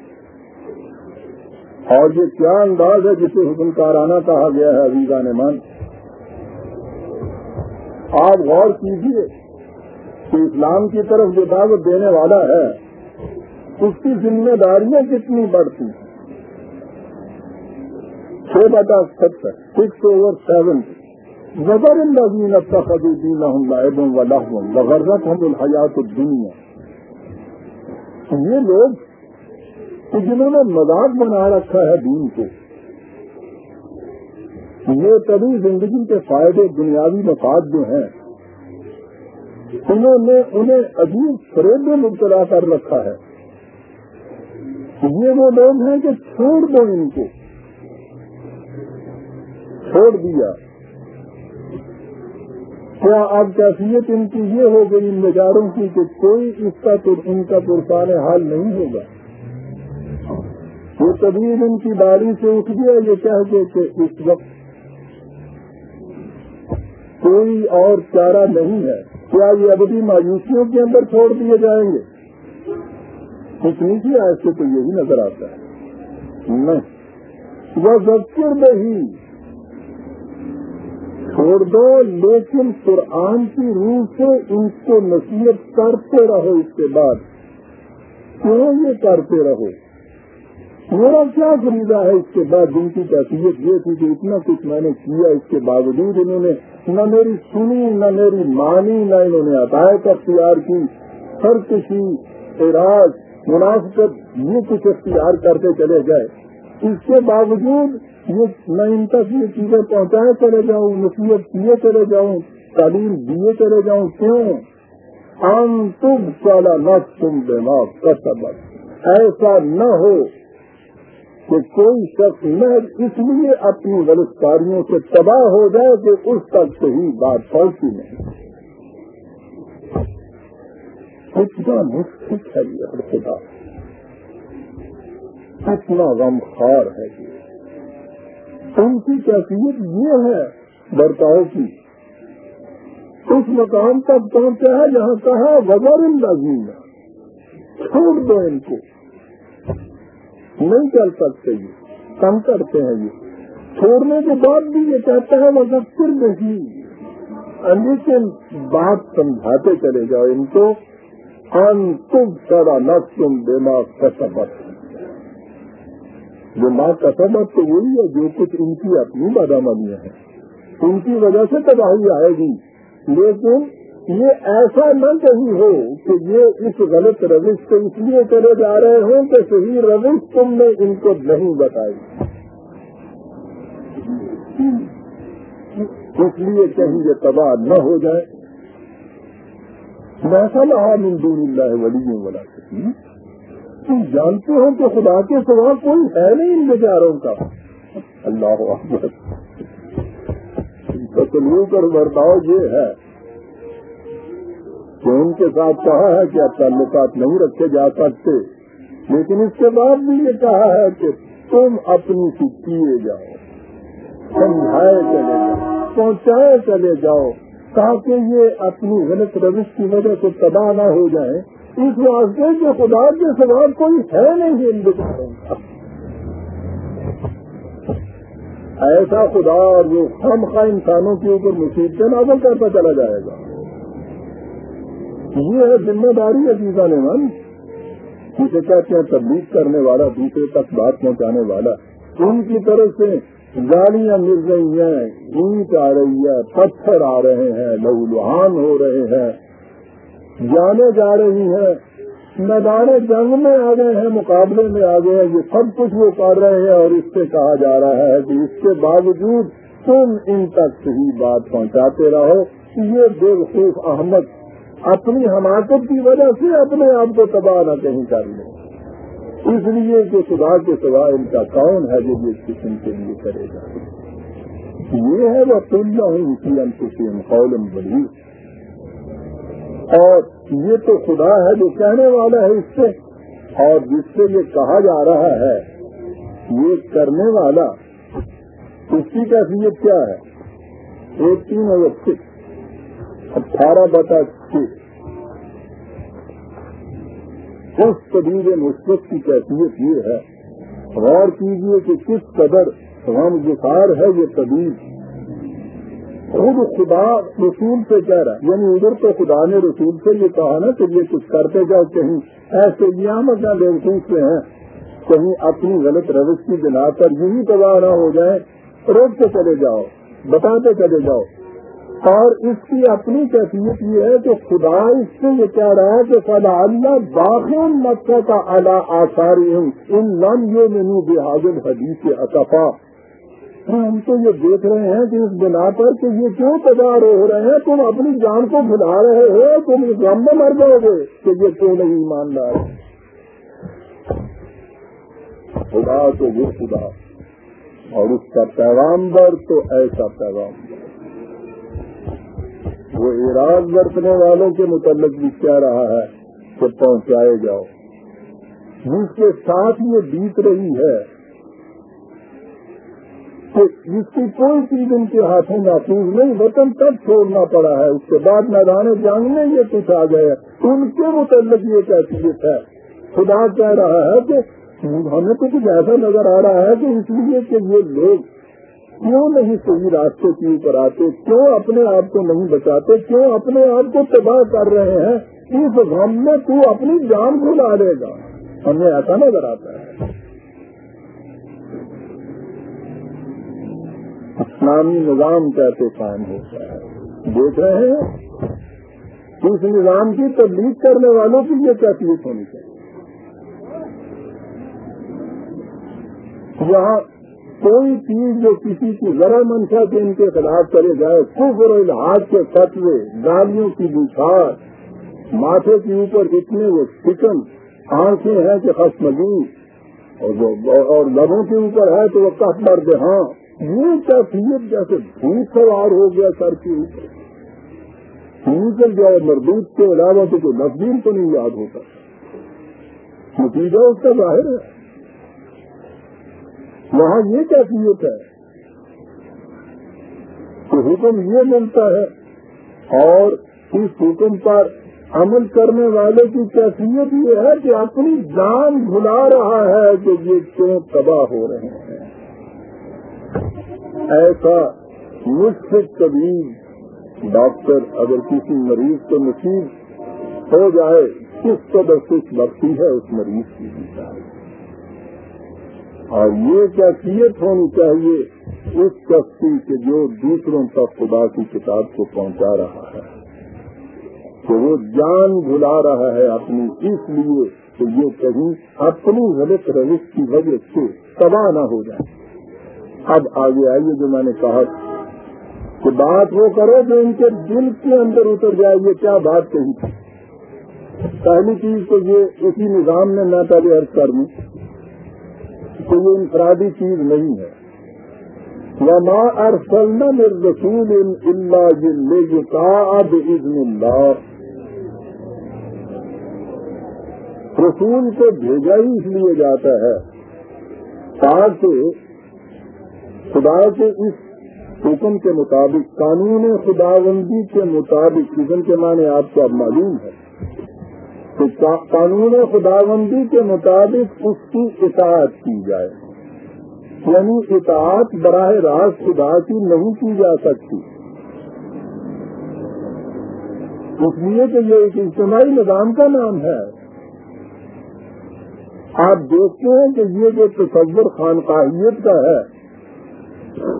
[SPEAKER 1] اور یہ کیا انداز ہے جسے حسن کارانہ کہا گیا ہے ابھی نے من آپ غور کیجیے کہ اسلام کی طرف جو دعوت دینے والا ہے، اس کی ذمہ داریاں کتنی بڑھتی ہیں؟ چھ بٹا ستر سکس اوور سیون نظر الزین الدین و لحم ہم الحیات الدنیا یہ لوگ جنہوں نے مذاق بنا رکھا ہے دین کو، یہ تبھی زندگی کے فائدے بنیادی مفاد جو ہیں انہوں نے انہیں عجیب فریب میں مبتلا کر رکھا ہے۔ یہ وہ لوگ ہیں کہ چھوڑ دو ان کو۔ چھوڑ دیا۔ کیا اب کیفیت ان کی یہ ہو گئی ان نظاروں کی کہ کوئی اس کا ان کا پرسان حال نہیں ہوگا؟ وہ کبھی ان کی باری سے اٹھ گیا، یہ کہہ کے کہ اس وقت کوئی اور چارہ نہیں ہے۔ کیا یہ ابدی مایوسیوں کے اندر چھوڑ دیے جائیں گے؟ کچھ نہیں کیا ایسے تو یہی نظر آتا ہے۔ نہیں۔ وہ ذکر نہیں چھوڑ دو، لیکن قرآن کی روح سے ان کو نصیحت کرتے رہو اس کے بعد۔ کیوں یہ کرتے رہو؟ میرا کیا فریدا ہے اس کے بعد؟ جن کی کیفیت یہ تھی کہ اتنا کچھ میں نے کیا اس کے باوجود انہوں نے نہ میری سنی، نہ میری مانی، نہ انہوں نے عدایت اختیار کی۔ ہر کسی اعراض مناسب یہ کچھ اختیار کرتے چلے گئے۔ اس کے باوجود یہ میں ان تک یہ چیزیں پہنچائے چلے جاؤں، نصیحت کیے چلے جاؤں، تعلیم دیے چلے جاؤں، کیوں؟ ہم تم سالہ نہ تم دماغ کا سبق ایسا نہ ہو کہ کوئی شخص نہ اس لیے اپنی کاریوں سے تباہ ہو جائے کہ اس تک صحیح بات پہنچی نہیں۔ کتنا مشکل ہے یہ ہر خدا کتنا غمخوار ہے یہ۔ ان کی کیفیت یہ ہے، برتاؤ کی۔ اس مقام تک پہنچا ہے جہاں کہا، وزر لازیم چھوڑ دو ان کو۔ نہیں چل سکتے یہ۔ کم کرتے ہیں یہ۔ چھوڑنے کے بعد بھی یہ کہتا ہے مگر پھر نہیں لیکن بات سمجھاتے چلے جاؤ ان کو۔ ان تم سارا نہ تم دماغ کا سبق دماغ کا سبق تو وہی ہے جو کچھ ان کی اپنی بادامالیاں ہیں۔ ان کی وجہ سے تباہی آئے گی۔ لیکن یہ ایسا نہ کہیں ہو کہ یہ اس غلط روش سے اس لیے چلے جا رہے ہوں کہ صحیح روش تم نے ان کو نہیں بتائی۔ اس لیے کہیں یہ تباہ نہ ہو جائے۔ ویسا نہ دون اللہ ولی بلا تم جانتے ہو کہ خدا کے سوا کوئی ہے نہیں ان بیچاروں کا۔ اللہ سلوک اور برتاؤ یہ ہے۔ کہ ان کے ساتھ کہا ہے کہ اب تعلقات نہیں رکھے جا سکتے۔ لیکن اس کے بعد بھی یہ کہا ہے کہ تم اپنی سی کیے جاؤ۔ سمجھائے چلے جاؤ۔ پہنچائے چلے جاؤ۔ تاکہ یہ اپنی غلط روش کی وجہ سے تباہ نہ ہو جائے۔ اس واسطے کہ خدا کے سوال کوئی ہے نہیں ان بچاروں کا۔ ایسا خدا اور وہ خم خواہ انسانوں کے اوپر مصیبتیں نازل کرتا چلا جائے گا۔ یہ ہے، ذمہ داری عزیزہ نے من جسے کہتے ہیں تبلیغ کرنے والا، دوسرے تک بات پہنچانے والا. ان کی طرف سے گاڑیاں مل رہی ہیں، اینٹ آ رہی ہے، پتھر آ رہے ہیں لہو لہان ہو رہے ہیں. جانے جا رہی ہیں، میدان جنگ میں آ گئے ہیں، مقابلے میں آ گئے ہیں، یہ سب کچھ وہ کر رہے ہیں اور اس سے کہا جا رہا ہے کہ اس کے باوجود تم ان تک صحیح بات پہنچاتے رہو. یہ بے وقوف احمد اپنی حماقت کی وجہ سے اپنے آپ کو تباہ نہ کہیں کر لیں۔ اس لیے کہ خدا کے سوا ان کا کون ہے جو اس قسم کے لیے کرے گا؟ یہ ہے وہ تلنا ہوں اسی انتظام قولم بڑی اور یہ تو خدا ہے جو کہنے والا ہے اس سے۔ اور جس سے یہ کہا جا رہا ہے، یہ کرنے والا، اس کی کیفیت کیا ہے؟ ایک تین اور اٹھارہ بتا اس طبیب مثبت کی کیفیت یہ ہے۔ غور کیجیے کہ کس قدر غم گسار ہے یہ طبیب خود خدا رسول سے کہہ رہا ہے۔ یعنی ادھر تو خدا نے رسول سے یہ کہا نا کہ یہ کچھ کرتے جاؤ کہیں۔ ایسے یہ کیا لوگ پوچھتے ہیں، کہیں اپنی غلط روش کی بنا کر یہی تباہ نہ ہو جائے روکتے چلے جاؤ، بتاتے چلے جاؤ۔ اور اس کی اپنی کیفیت یہ ہے کہ خدا اس سے یہ کہہ رہا ہے کہ فلا اللہ باقی مکہ کا اللہ آساری ہوں ان لم یہ مینو بحاظل حدیث کے اطفا ہم تو یہ دیکھ رہے ہیں کہ اس بنا پر کہ یہ کیوں تیار ہو رہے ہیں؟ تم اپنی جان کو بھلا رہے ہو، تم اس غم میں مر جاؤ گے کہ یہ کیوں نہیں ایماندار خدا تو وہ خدا، اور اس کا پیغام در تو ایسا پیغام وہ ایران برتنے والوں کے متعلق بھی کہہ رہا ہے کہ پہنچائے جاؤ۔ جس کے ساتھ یہ بیت رہی ہے کہ جس کی کوئی چیز ان کے ہاتھوں محفوظ نہیں، وطن تب چھوڑنا پڑا ہے، اس کے بعد میدان جنگ میں یہ کچھ آ گیا۔ ان کے متعلق یہ کیفیت ہے۔ خدا کہہ رہا ہے کہ ہمیں تو کچھ ایسا نظر آ رہا ہے کہ اس لیے کہ یہ لوگ کیوں نہیں صحیح راستے کے اوپر آتے؟ کیوں اپنے آپ کو نہیں بچاتے؟ کیوں اپنے آپ کو تباہ کر رہے ہیں؟ اس غم میں تو اپنی جان کو دے گا۔ ہمیں ایسا نظر آتا ہے دے گا ہمیں ایسا نظر آتا ہے۔ اسلامی نظام کیسے قائم ہوتا ہے؟ دیکھ رہے ہیں؟ اس نظام کی تبلیغ کرنے والوں کی یہ کیفیت ہونی چاہیے۔ یہاں کوئی چیز جو کسی کی ذرا منشا کے ان کے خلاف چلے جائے، کفر الحاظ کے فتوے، گالیوں کی بخار ماتھے کے اوپر اتنے وہ چکن آنکھیں ہیں کہ خس مزید اور لبوں کے اوپر ہے تو وہ کف مرد ہاں۔ یہ کیفیت جیسے بھوت سوار ہو گیا سر کے اوپر۔ نکل جائے مردود کے علاوہ تو کوئی نفدین کو نہیں یاد ہوتا۔ نتیجہ اس کا ظاہر ہے۔ وہاں یہ کیفیت ہے کہ حکم یہ ملتا ہے اور اس حکم پر عمل کرنے والے کی کیفیت یہ ہے کہ اپنی جان بھلا رہا ہے کہ یہ کیوں تباہ ہو رہے ہیں۔ ایسا مشفق کبھی ڈاکٹر اگر کسی مریض کو نصیب ہو جائے کس قدر خوش بختی ہے اس مریض کی بھی۔ اور یہ کیفیت ہونی چاہیے اس شخصی کے جو دوسروں تک خدا کی کتاب کو پہنچا رہا ہے، کہ وہ جان بھلا رہا ہے اپنی، اس لیے کہ یہ کہیں اپنی غلط روش کی وجہ سے تباہ نہ ہو جائے۔ اب آگے آئیے جو میں نے کہا کہ بات وہ کرو جو ان کے دل کے اندر اتر جائے، یہ کیا بات کہی تھی؟ پہلی چیز تو یہ اسی نظام میں نہ پہلے عرض کر دوں کہ یہ انفرادی چیز نہیں ہے۔ وما ارسلنا رسول اللہ اللہ رسول کو بھیجا ہی اس لیے جاتا ہے تاکہ خدا کے اس حکم کے مطابق، قانون خداوندی کے مطابق حکم کے معنی آپ کو اب معلوم ہے۔ کہ قانون خداوندی کے مطابق اس کی اطاعت کی جائے۔ یعنی اطاعت براہ راست خدا کی نہیں کی جا سکتی۔ اس لیے کہ یہ ایک اجتماعی نظام کا نام ہے۔ آپ دیکھتے ہیں کہ یہ جو تصور خانقاہیت کا ہے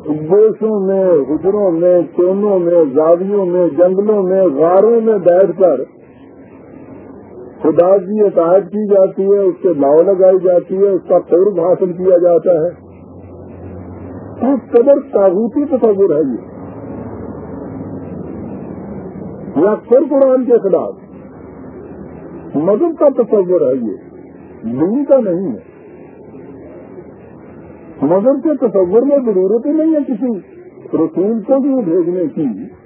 [SPEAKER 1] گوشوں میں، حجروں میں کونوں میں، زاویوں میں، جنگلوں میں، غاروں میں بیٹھ کر خدا کی اطاعت کی جاتی ہے، اس سے لاؤ لگائی جاتی ہے، اس کا قرب حاصل کیا جاتا ہے۔ اس قدر تاغوتی تصور ہے یہ۔ یا پھر قرآن کے خلاف۔ مذہب کا تصور ہے یہ۔ دین کا نہیں ہے۔ مگر کے تصور میں ضرورت ہی نہیں ہے کسی رسول کو بھی بھیجنے کی۔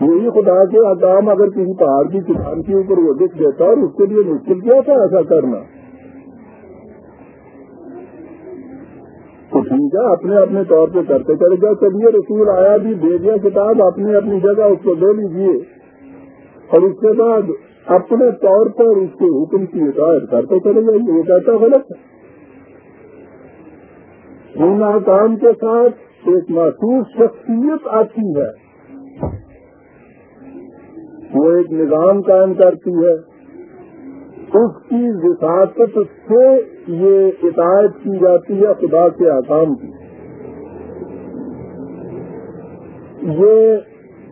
[SPEAKER 1] یہی خدا کے آدام اگر کسی پہاڑ کی کسان کے اوپر وہ دکھ دیتا اور اس کے لیے مشکل کیا تھا ایسا کرنا؟ تو ٹھیک ہے اپنے اپنے طور پہ کرتے چلے گا چلیے رسول آیا بھی بھیجیا کتاب اپنی اپنی جگہ اس کو دے لیجیے اور اس کے بعد اپنے طور پر اس کے حکم کی ہدایت کرتے چلے جائیے یہ کہتا غلط ہے۔ ان کام کے ساتھ ایک محسوس شخصیت آتی ہے۔ وہ ایک نظام قائم کرتی ہے۔ اس کی وساطت سے یہ اطاعت کی جاتی ہے، خدا کے آکام کی۔ یہ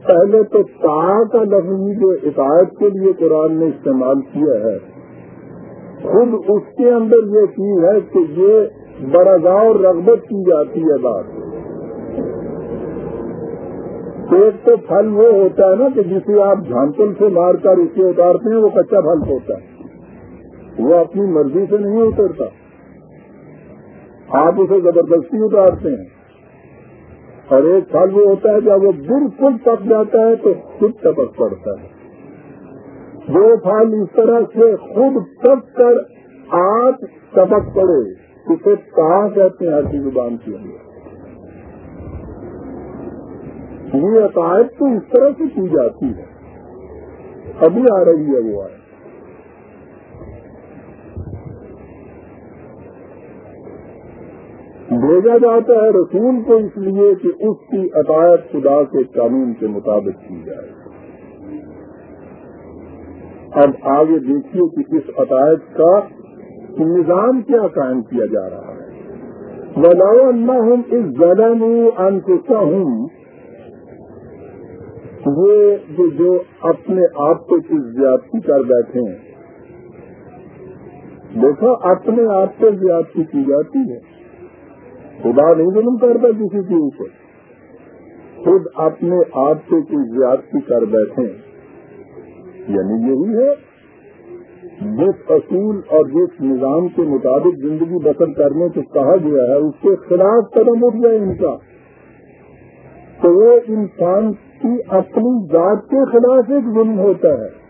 [SPEAKER 1] پہلے تو تا کا لفظ جو اطاعت کے لیے قرآن نے استعمال کیا ہے۔ خود اس کے اندر یہ چیز ہے کہ یہ اور رغبت کی جاتی ہے بات۔ ایک تو پھل وہ ہوتا ہے نا کہ جسے آپ جھانکل سے مار کر اسے اتارتے ہیں، وہ کچا پھل ہوتا ہے۔ وہ اپنی مرضی سے نہیں اترتا۔ آپ اسے زبردستی اتارتے ہیں۔ اور ایک پھل وہ ہوتا ہے، جب وہ بالکل پک جاتا ہے تو خود ٹپک پڑتا ہے۔ وہ پھل اس طرح سے خود پک کر آپ ٹپک پڑے، اسے کہاں کہتے ہیں کی زبان کے اندر۔ یہ عقائد تو اس طرح سے کی جاتی ہے۔ ابھی آ رہی ہے وہ آئے بھیجا جاتا ہے رسول کو اس لیے کہ اس کی عقائد خدا کے قانون کے مطابق کی جائے۔ اب آگے دیکھیے کہ اس عقائد کا نظام کیا قائم کیا جا رہا ہے۔ بلاؤ اللہ ہوں اس ظلم انکشا ہوں یہ جو اپنے آپ کو کچھ زیادتی کر بیٹھے ہیں۔ دیکھو، اپنے آپ سے زیادتی کی جاتی ہے۔ خدا نہیں ظلم کرتا کسی کے اوپر خود اپنے آپ سے کوئی زیادتی کر بیٹھے۔ یعنی یہی ہے جس اصول اور جس نظام کے مطابق زندگی بسر کرنے کو کہا گیا ہے، اس کے خلاف قدم اٹھ جائے ان کا۔ تو وہ انسان کی اپنی ذات کے خلاف ایک ظلم ہوتا ہے۔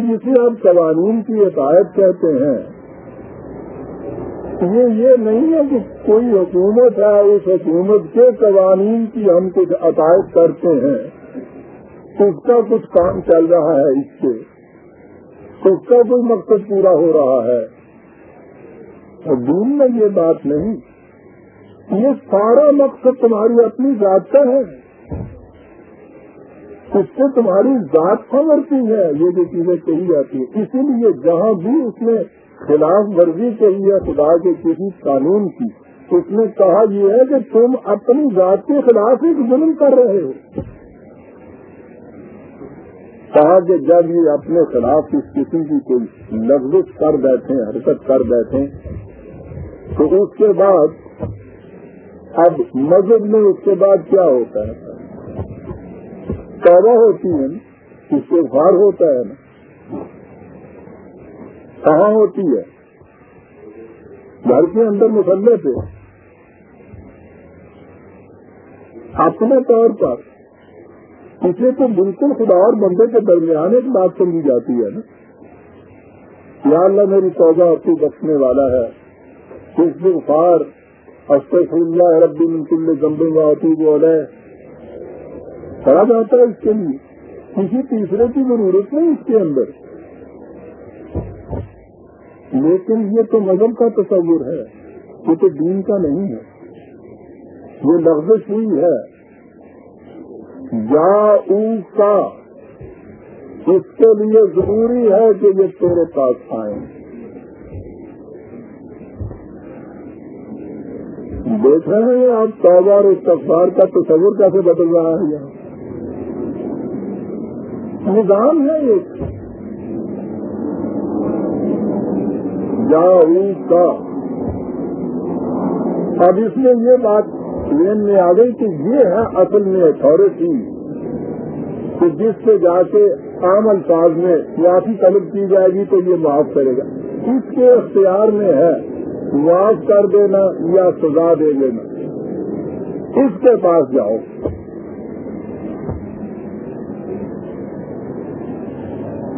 [SPEAKER 1] جسے آپ قوانین کی عقائد کہتے ہیں، یہ یہ نہیں ہے کہ کوئی حکومت ہے، اس حکومت کے قوانین کی ہم کچھ عقائد کرتے ہیں۔ اس کا کچھ کام چل رہا ہے اس سے۔ اس کا کوئی مقصد پورا ہو رہا ہے۔ اور دین میں یہ بات نہیں۔ یہ سارا مقصد تمہاری اپنی ذات کا ہے۔ اس سے تمہاری ذات سنورتی ہے، یہ جو چیزیں کہی جاتی ہیں۔ اسی لیے جہاں بھی اس نے خلاف ورزی کہی ہے، خدا کے کسی قانون کی اس نے کہا یہ ہے کہ تم اپنی ذات کے خلاف ایک ظلم کر رہے ہو۔ کہا کہ جب یہ اپنے خلاف اس قسم کی کوئی لفظ کر بیٹھے، حرکت کر بیٹھے، تو اس کے بعد اب مذہب میں اس کے بعد کیا ہوتا ہے؟ پیدا ہوتی ہے اس سے بھار ہوتا ہے نا۔ کہاں ہوتی ہے؟ گھر کے اندر مسلح پہ۔ اپنے طور پر۔ اسے تو بالکل خدا اور بندے کے درمیان ایک بات سمجھی جاتی ہے نا۔ یا اللہ میری توجہ تو بخشنے والا ہے۔ اس دن فار افسر اللہ رب کل گمبے گا آتی وہ کہا جاتا ہے اس کے لیے کسی تیسرے کی ضرورت نہیں اس کے اندر لیکن یہ تو مذہب کا تصور ہے، یہ تو دین کا نہیں ہے۔ یہ لفظ ہوئی ہے۔ یا کا اس کے لیے ضروری ہے کہ یہ تیرے پاس آئیں۔ دیکھ رہے ہیں آپ کاروبار اور استفار کا تصور کیسے بدل رہا ہے یہاں؟ نظام ہے ایک جا کا۔ اب اس میں یہ بات ٹرین میں آ گئی کہ یہ ہے اصل میں اتارٹی کہ جس سے جا کے عام الفاظ میں معافی طلب کی جائے گی تو یہ معاف کرے گا۔ اس کے اختیار میں ہے۔ معاف کر دینا یا سزا دے دینا۔ اس کے پاس جاؤ۔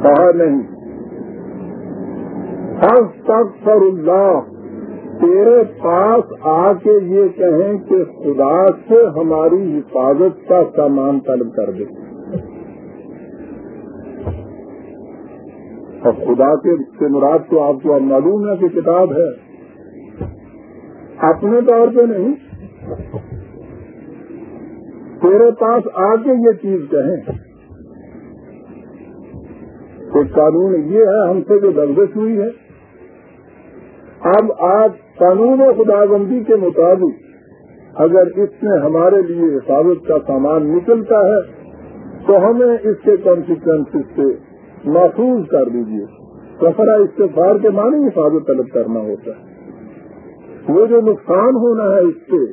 [SPEAKER 1] کہا نہیں۔ تک پر اللہ۔ تیرے پاس آ کے یہ کہیں کہ خدا سے ہماری حفاظت کا سامان طلب کر دے۔ اور خدا کے مراد تو آپ کو اب معلوم ہے کہ کتاب ہے۔ اپنے طور پہ نہیں۔ تیرے پاس آ کے یہ چیز کہیں۔ کہ قانون یہ ہے، ہم سے جو درگش ہوئی ہے۔ اب آج قانون و خدا بندی کے مطابق اگر اس میں ہمارے لیے حفاظت کا سامان نکلتا ہے، تو ہمیں اس کے کانسیکوینس سے محفوظ کر دیجیے سفرا استفار کے معنی حفاظت طلب کرنا ہوتا ہے۔ وہ جو نقصان ہونا ہے اس سے،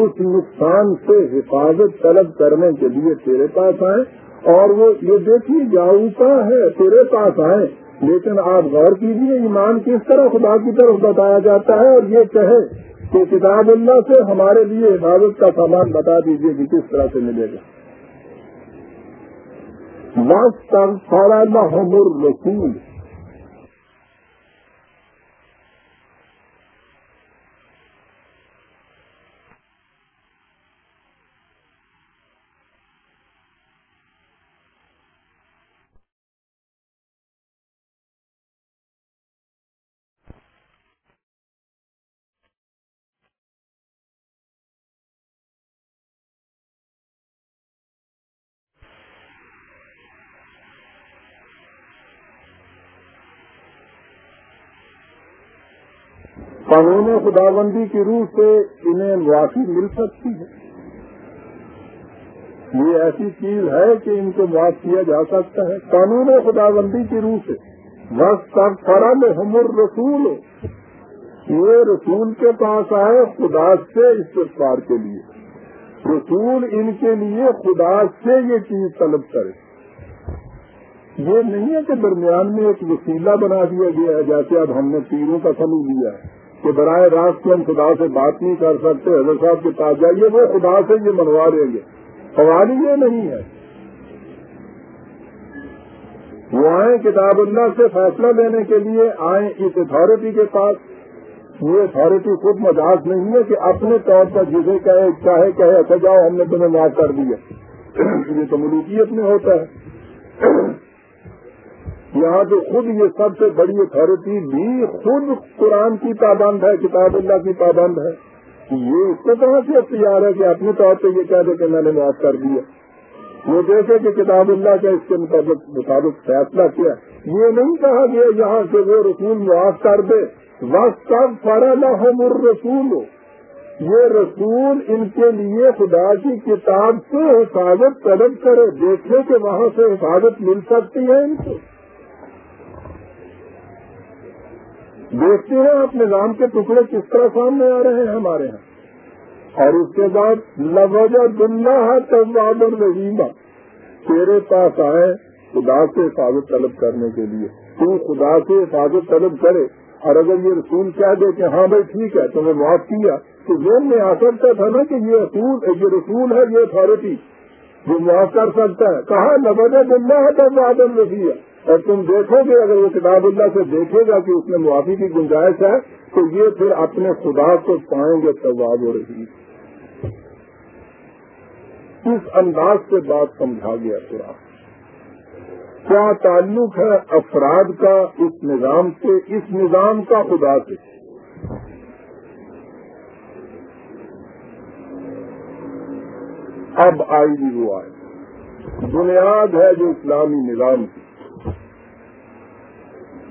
[SPEAKER 1] اس نقصان سے حفاظت طلب کرنے کے لیے تیرے پاس آئے اور وہ یہ دیکھیے جاؤ ہے تیرے پاس آئے لیکن آپ غور کیجیے ایمان کس طرح خدا کی طرف بتایا جاتا ہے اور یہ کہے کہ کتاب اللہ سے ہمارے لیے حفاظت کا سامان بتا دیجیے کہ کس طرح سے ملے گا۔ وقت سارا محمر رسول قانون خدا بندی کی روح سے انہیں معافی مل سکتی ہے۔ یہ ایسی چیز ہے کہ ان کو معاف کیا جا سکتا ہے۔ قانون خدا بندی کی روح سے۔ بس تب فرم حمر رسول یہ رسول کے پاس آئے خدا سے استفار کے لیے۔ رسول ان کے لیے خدا سے یہ چیز طلب کرے۔ یہ نہیں ہے کہ درمیان میں ایک وسیلہ بنا دیا گیا ہے، جیسے اب ہم نے تیروں کا سمجھ لیا ہے۔ کہ براہ راست ہم خدا سے بات نہیں کر سکتے، حضرت صاحب کے پاس جائیے وہ خدا سے یہ منوا دیں گے۔ سوال یہ نہیں ہے۔ وہ آئیں کتاب اللہ سے فیصلہ لینے کے لیے، آئیں اس اتارٹی کے پاس۔ یہ اتارٹی خود مجاز نہیں ہے کہ اپنے طور پر جسے کہے، چاہے کہے اچھا جاؤ، ہم نے تمہیں معاف کر دیا۔ یہ تو ملوکیت میں ہوتا ہے۔ یہاں جو خود یہ سب سے بڑی اتارٹی بھی خود قرآن کی پابند ہے، کتاب اللہ کی پابند ہے۔ یہ اس کو کہاں سے اختیار ہے کہ اپنے طور پہ یہ کہہ دے کہ میں نے معاف کر دیا۔ وہ دیکھے کہ کتاب اللہ کا اس کے مطابق مطابق فیصلہ کیا۔ یہ نہیں کہا گیا یہاں سے وہ رسول معاف کر دے۔ وقت کب فرا ہو مر رسول ہو یہ رسول ان کے لیے خدا کی کتاب سے حفاظت طلب کرے، دیکھے کہ وہاں سے حفاظت مل سکتی ہے ان کو۔ دیکھتے ہیں آپ نظام کے ٹکڑے کس طرح سامنے آ رہے ہیں ہمارے یہاں اور اس کے بعد، لوجہ دلہ ہے تباد الرحیمہ تیرے پاس آئے خدا سے حفاظت طلب کرنے کے لیے۔ تو خدا سے حفاظت طلب کرے۔ اور اگر یہ رسول کہہ دے کہ ہاں بھائی ٹھیک ہے تمہیں معاف کیا۔ تو ذہن میں آ سکتا تھا نا کہ یہ اصول یہ رسول ہے، یہ اتارٹی جو معاف کر سکتا ہے۔ کہاں لوجہ دلہ ہے تب آدم اور تم دیکھو گے، اگر وہ کتاب اللہ سے دیکھے گا کہ اس میں معافی کی گنجائش ہے، تو یہ پھر اپنے خدا کو پائیں گے ثواب ہو رہی اس انداز سے بات سمجھا گیا قرآن۔ کیا تعلق ہے افراد کا اس نظام سے، اس نظام کا خدا سے؟ اب آئی بھی وہ آئے۔ بنیاد ہے جو اسلامی نظام کی۔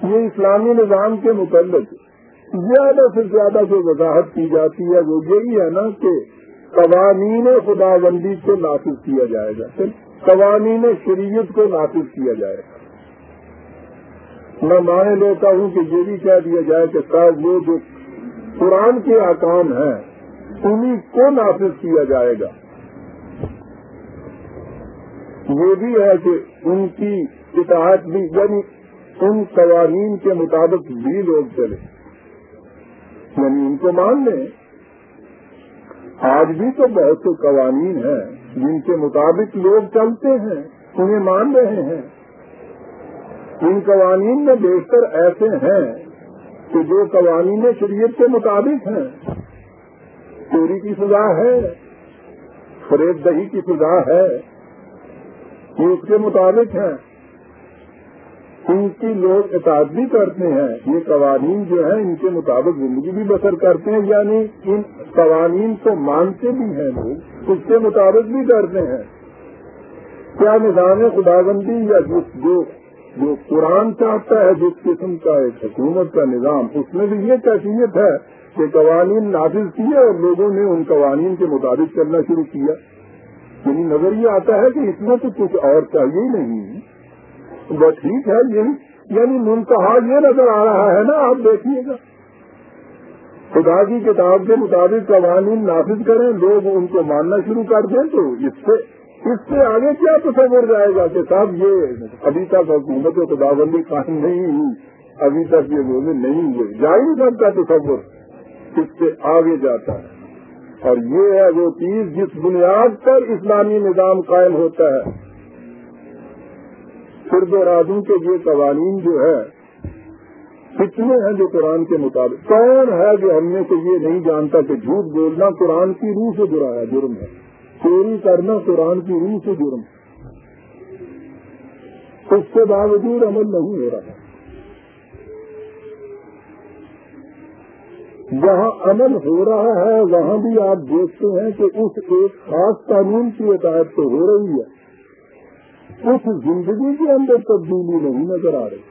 [SPEAKER 1] یہ اسلامی نظام کے متعلق زیادہ سے زیادہ جو وضاحت کی جاتی ہے وہ یہی ہے نا کہ قوانین خدا بندی کو نافذ کیا جائے گا۔ قوانین شریعت کو نافذ کیا جائے۔ گا میں مان لیتا ہوں کہ یہ بھی کہہ دیا جائے کہ صاحب وہ جو قرآن کے آکام ہیں انہیں کو نافذ کیا جائے گا۔ یہ بھی ہے کہ ان کی اطاعت بھی یعنی ان قوانین کے مطابق بھی لوگ چلے۔ یعنی ان کو مان لیں۔ آج بھی تو بہت سے قوانین ہیں جن کے مطابق لوگ چلتے ہیں، انہیں مان رہے ہیں۔ ان قوانین میں بیشتر ایسے ہیں کہ جو قوانین شریعت کے مطابق ہیں۔ چوری کی سزا ہے، فریب دہی کی سزا ہے یہ اس کے مطابق ہیں۔ ان کی لوگ اطاعت بھی کرتے ہیں۔ یہ قوانین جو ہیں، ان کے مطابق زندگی بھی بسر کرتے ہیں یعنی ان قوانین کو مانتے بھی ہیں لوگ، اس کے مطابق بھی کرتے ہیں۔ کیا نظام خدا بندی یا جس جو جو قرآن چاہتا ہے، جس قسم کا ایک حکومت کا نظام، اس میں بھی یہ کیفیت ہے کہ قوانین نافذ کیے اور لوگوں نے ان قوانین کے مطابق چلنا شروع کیا۔ یعنی نظر یہ آتا ہے کہ اس میں تو کچھ اور چاہیے ہی نہیں۔ وہ ٹھیک ہے یہ یعنی, یعنی منتہا یہ نظر آ رہا ہے نا، آپ دیکھیے گا۔ خدا کی کتاب کے مطابق قوانین نافذ کریں، لوگ ان کو ماننا شروع کر دیں تو اس سے اس سے آگے کیا تصور جائے گا کہ صاحب یہ ابھی تک حکومت و خدابندی قائم نہیں ہوئی، ابھی تک یہ بولے نہیں ہوئے۔ جا سب کا تصور اس سے آگے جاتا ہے۔ اور یہ ہے وہ چیز جس بنیاد پر اسلامی نظام قائم ہوتا ہے۔ فرد و کے یہ قوانین جو ہے کتنے ہیں جو قرآن کے مطابق۔ کون ہے جو ہم نے سے یہ نہیں جانتا کہ جھوٹ بولنا قرآن کی روح سے جڑا ہے، جرم ہے۔ چوری کرنا قرآن کی روح سے جرم ہے۔ اس کے باوجود عمل نہیں ہو رہا۔ جہاں عمل ہو رہا ہے، وہاں بھی آپ دیکھتے ہیں کہ اس ایک خاص قانون کی عطایت تو ہو رہی ہے۔ اس زندگی کے اندر تبدیلی نہیں نظر آ رہی۔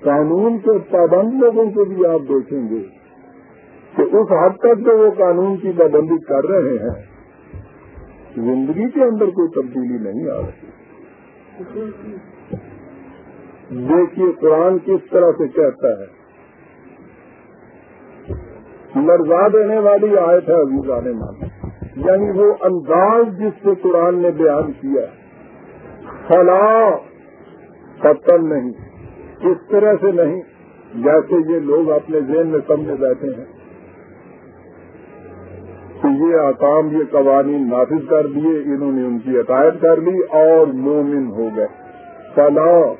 [SPEAKER 1] قانون کے پابند لوگوں کو بھی آپ دیکھیں گے کہ اس حد تک جو وہ قانون کی پابندی کر رہے ہیں، زندگی کے اندر کوئی تبدیلی نہیں آ رہی۔ دیکھیے قرآن کس طرح سے کہتا ہے۔ مرزا دینے والی آیت ہے ابھی جانے مان یعنی وہ انداز جس سے قرآن نے بیان کیا فلا پتن نہیں، اس طرح سے نہیں جیسے یہ لوگ اپنے ذہن میں سمجھے بیٹھے ہیں۔ کہ یہ آکام یہ قوانین نافذ کر دیے، انہوں نے ان کی عطایت کر لی اور مومن ہو گئے۔ فلا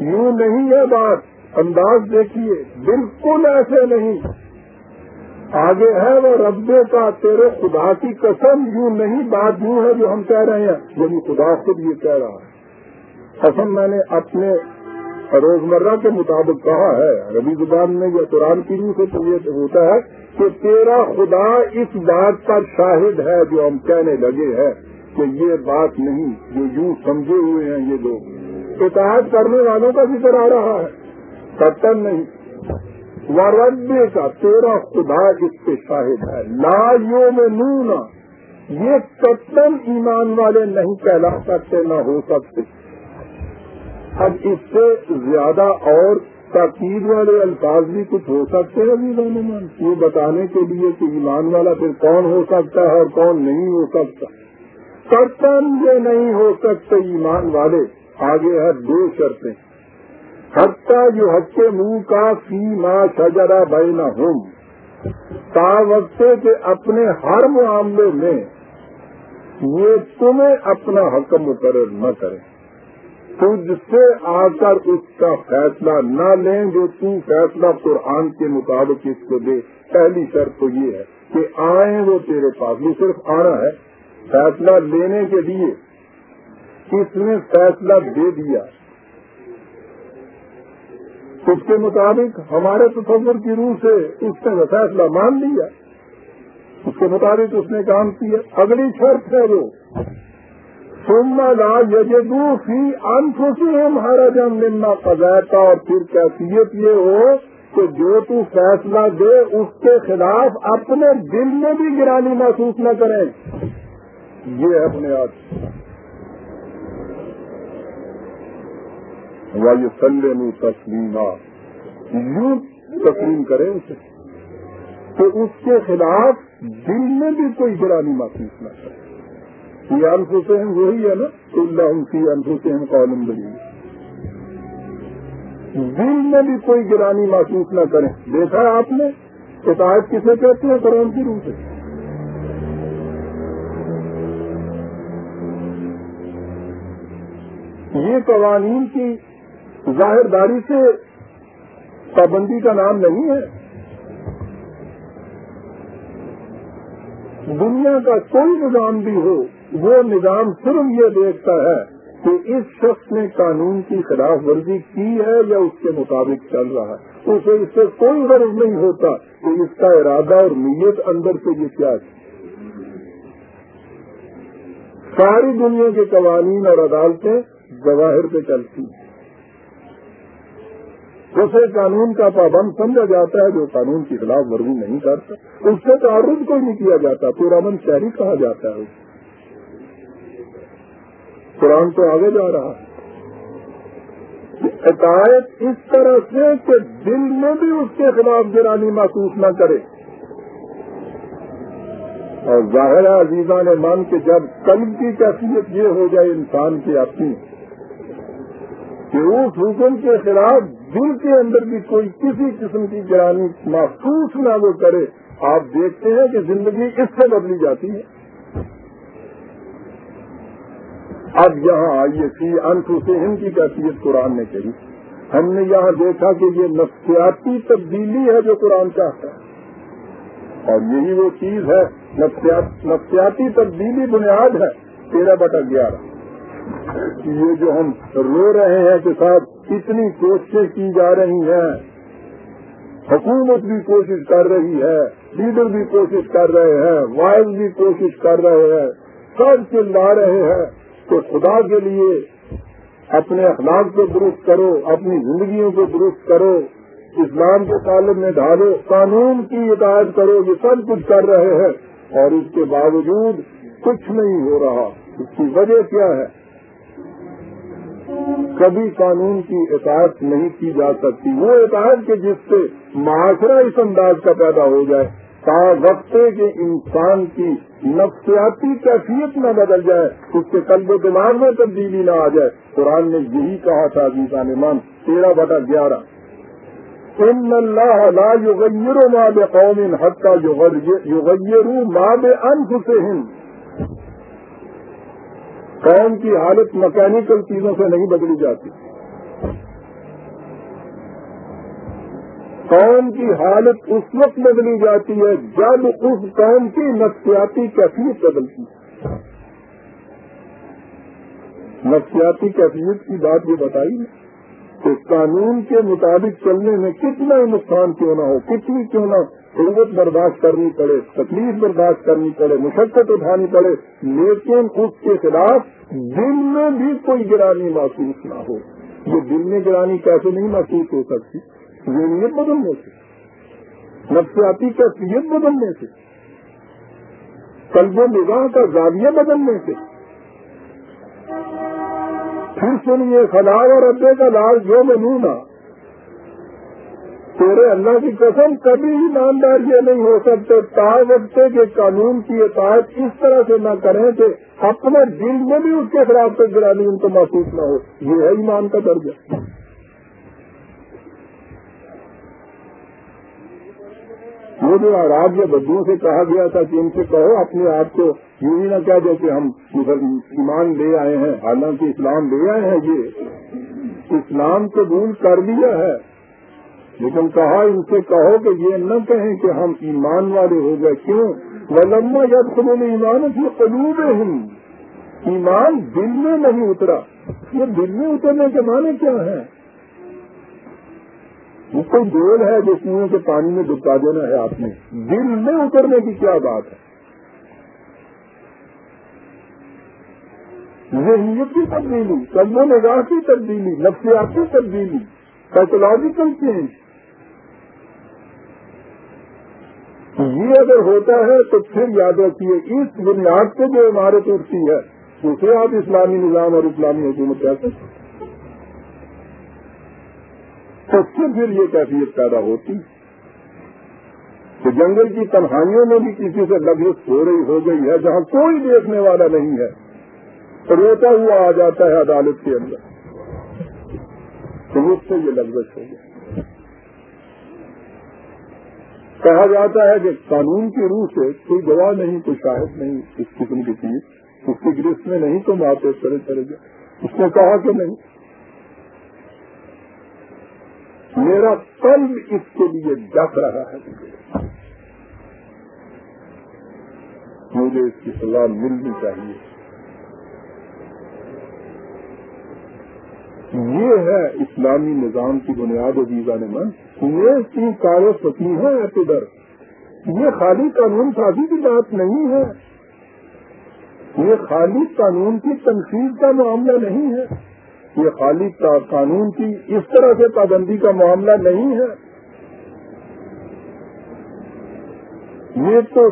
[SPEAKER 1] یوں نہیں ہے بات، انداز دیکھیے، بالکل ایسے نہیں۔ آگے ہے وہ ربے کا تیرے خدا کی قسم یوں نہیں، بات یوں ہے جو ہم کہہ رہے ہیں۔ یعنی خدا خود یہ کہہ رہا ہے۔ قسم میں نے اپنے روزمرہ کے مطابق کہا ہے ربی زبان میں یا قرآن کی روح سے تو یہ ہوتا ہے کہ تیرا خدا اس بات پر شاہد ہے جو ہم کہنے لگے ہیں کہ یہ بات نہیں جو یوں سمجھے ہوئے ہیں یہ لوگ۔ اطاعت کرنے والوں کا ذکر آ رہا ہے۔ قتل نہیں وربے کا تیرا خدا اس پہ شاہد ہے۔ لا یو میں نونا یہ قتل ایمان والے نہیں کہلا سکتے، نہ ہو سکتے۔ اب اس سے زیادہ اور تاکید والے الفاظ بھی کچھ ہو سکتے ہیں ابھی من یہ بتانے کے لیے کہ ایمان والا پھر کون ہو سکتا ہے اور کون نہیں ہو سکتا۔ قتل یہ نہیں ہو سکتے ایمان والے۔ آگے ہے دو شرطیں۔ حتہ جو حق منہ کا فی ماں شجرا بینا ہوں تا وقت کے اپنے ہر معاملے میں یہ تمہیں اپنا حکم مقرر نہ کرے۔ تجھ سے آ کر اس کا فیصلہ نہ لیں جو تو فیصلہ قرآن کے مطابق اس کو دے۔ پہلی شرط تو یہ ہے کہ آئیں وہ تیرے پاس۔ یہ صرف آنا ہے۔ فیصلہ لینے کے لیے اس نے فیصلہ دے دیا؟ اس کے مطابق ہمارے تصور کی روح سے اس نے فیصلہ مان لیا۔ اس کے مطابق اس نے کام کیا۔ اگلی شرط ہے وہ۔ سننا لا یجدو فی انفسی ہے ہمارا جم ملنا پذیرتا اور پھر کیفیت یہ ہو کہ جو تو فیصلہ دے، اس کے خلاف اپنے دل میں بھی گرانی محسوس نہ کریں۔ یہ اپنے آپ۔ یہ سلے میں تسلیمہ یوں تسلیم کرے اسے۔ تو اس کے خلاف دل میں بھی کوئی گرانی محسوس نہ کرے۔ یہ انفو سے ہم وہی ہے نا اللہ ان کی انفو سے ہم بلی دل میں بھی کوئی گرانی محسوس نہ کریں دیکھا آپ نے شکایت کسے کہتے ہیں؟ قرآن کی روح سے۔ یہ قوانین کی ظاہر داری سے پابندی کا نام نہیں ہے۔ دنیا کا کوئی نظام بھی ہو، وہ نظام صرف یہ دیکھتا ہے کہ اس شخص نے قانون کی خلاف ورزی کی ہے یا اس کے مطابق چل رہا ہے۔ اسے اس سے کوئی غرض نہیں ہوتا کہ اس کا ارادہ اور نیت اندر سے یہ کیا ہے۔ ساری دنیا کے قوانین اور عدالتیں جواہر پہ چلتی ہیں۔ اسے قانون کا پابند سمجھا جاتا ہے جو قانون کی خلاف ورزی نہیں کرتا۔ اس سے تعارف کوئی نہیں کیا جاتا، پورا من شہری کہا جاتا ہے۔ قرآن تو آگے جا رہا ہے۔ عقائد اس طرح سے کہ دل میں بھی اس کے خلاف گرانی محسوس نہ کرے۔ اور ظاہر عزیزان مان کے جب قلب کی کیفیت یہ ہو جائے انسان کی اپنی کہ اس حکم کے خلاف دل کے اندر بھی کوئی کسی قسم کی گرانی محسوس نہ وہ کرے، آپ دیکھتے ہیں کہ زندگی اس سے بدلی جاتی ہے۔ اب یہاں آئیے سی انف حسین کی کیفیت قرآن نے کہی۔ ہم نے یہاں دیکھا کہ یہ نفسیاتی تبدیلی ہے جو قرآن چاہتا ہے۔ اور یہی وہ چیز ہے نفسیاتی تبدیلی بنیاد ہے، تیرہ بٹا گیارہ۔ یہ جو ہم رو رہے ہیں کہ صاحب کتنی کوششیں کی جا رہی ہیں۔ حکومت بھی کوشش کر رہی ہے، لیڈر بھی کوشش کر رہے ہیں وائز بھی کوشش کر رہے ہیں۔ سب چلا رہے ہیں۔ تو خدا کے لیے اپنے اخلاق کو درست کرو، اپنی زندگیوں کو درست کرو، اسلام کے تعلق میں ڈالو قانون کی اطاعت کرو، یہ سب کچھ کر رہے ہیں۔ اور اس کے باوجود کچھ نہیں ہو رہا۔ اس کی وجہ کیا ہے؟ کبھی قانون کی اطاعت نہیں کی جا سکتی۔ وہ اطاعت کے جس سے معاشرہ اس انداز کا پیدا ہو جائے، تا وقت کے انسان کی نفسیاتی کیفیت نہ بدل جائے، اس کے قلب و دماغ میں تبدیلی نہ آ جائے۔ قرآن نے یہی کہا تھا جیتا نمان تیرہ بٹا گیارہ۔ ان اللہ لا یغیر ما بقوم حتی یغیر ما بانفسهم قوم کی حالت مکینکل چیزوں سے نہیں بدلی جاتی۔ قوم کی حالت اس وقت بدلی جاتی ہے جب اس قوم کی نفسیاتی کیفیت بدلتی ہے۔ نفسیاتی کیفیت کی بات یہ بتائی کہ قانون کے مطابق چلنے میں کتنا نقصان کیوں نہ ہو، کتنی کیوں نہ قوت برداشت کرنی پڑے، تکلیف برداشت کرنی پڑے، مشقت اٹھانی پڑے لیکن اس کے خلاف دل میں بھی کوئی گرانی محسوس نہ ہو۔ یہ دل میں گرانی کیسے نہیں محسوس ہو سکتی؟ ذہنیت بدلنے سے۔ نفسیاتی کیفیت بدلنے سے۔ قلب و نگاہ کا زاویہ بدلنے سے۔ پھر سنیے خلا اور ادے کا لال جو میں تیرے اللہ کی قسم کبھی ایماندار یہ نہیں ہو سکتے۔ تا وقت کے قانون کی اطاعت اس طرح سے نہ کریں کہ اپنے دل میں بھی اس کے خلاف تک گرانی ان کو محسوس نہ ہو۔ یہ ہے ایمان کا درجہ۔ وہ جو آراب یا بدو سے کہا گیا تھا کہ ان سے کہو اپنے آپ کو یہ ہی نہ کہہ دو کہ ہم ایمان لے آئے ہیں، حالانکہ اسلام لے آئے ہیں یہ۔ اسلام قبول کر لیا ہے۔ لیکن کہا ان سے کہو کہ یہ نہ کہیں کہ ہم ایمان والے ہو گئے، کیوں؟ ولما جب تمہوں نے ایمان کی قلوب ہوں ایمان دل میں نہیں اترا۔ یہ دل میں اترنے کے معنی کیا ہے وہ کوئی ڈول ہے جس میں کہ پانی میں ڈبا دینا ہے آپ نے۔ دل میں اترنے کی کیا بات ہے؟ ذہنیت کی تبدیلی قدم نگاہ کی تبدیلی نفسیاتی تبدیلی سائیکولوجیکل چینج یہ اگر ہوتا ہے تو پھر یاد رکھیے، اس بنیاد سے جو عمارت اٹھتی ہے، اسے آپ اسلامی نظام اور اسلامی حکومت کہتے ہیں۔ تو پھر یہ کیفیت پیدا ہوتی۔ کہ جنگل کی تنہائیوں میں بھی کسی سے لفظ ہو رہی ہو گئی ہے، جہاں کوئی دیکھنے والا نہیں ہے۔ تو روتا ہوا آ جاتا ہے عدالت کے اندر۔ تو اس سے یہ لفظ ہو گیا کہا جاتا ہے کہ قانون کی روح سے کوئی گواہ نہیں، کوئی شاہد نہیں اس قسم کی چیز اس کی گرفت میں نہیں، تو بات کرے چلے گئے اس نے کہا کہ نہیں۔ میرا قلب اس کے لیے ڈک رہا ہے۔ مجھے اس کی سلاح ملنی چاہیے۔ یہ ہے اسلامی نظام کی بنیاد و ویزا نے من۔ یہ کی کار سکی ہے ادھر یہ خالی قانون سازی کی بات نہیں ہے۔ یہ خالی قانون کی تنقید کا معاملہ نہیں ہے۔ یہ خالی قانون کی اس طرح سے پابندی کا معاملہ نہیں ہے۔ یہ تو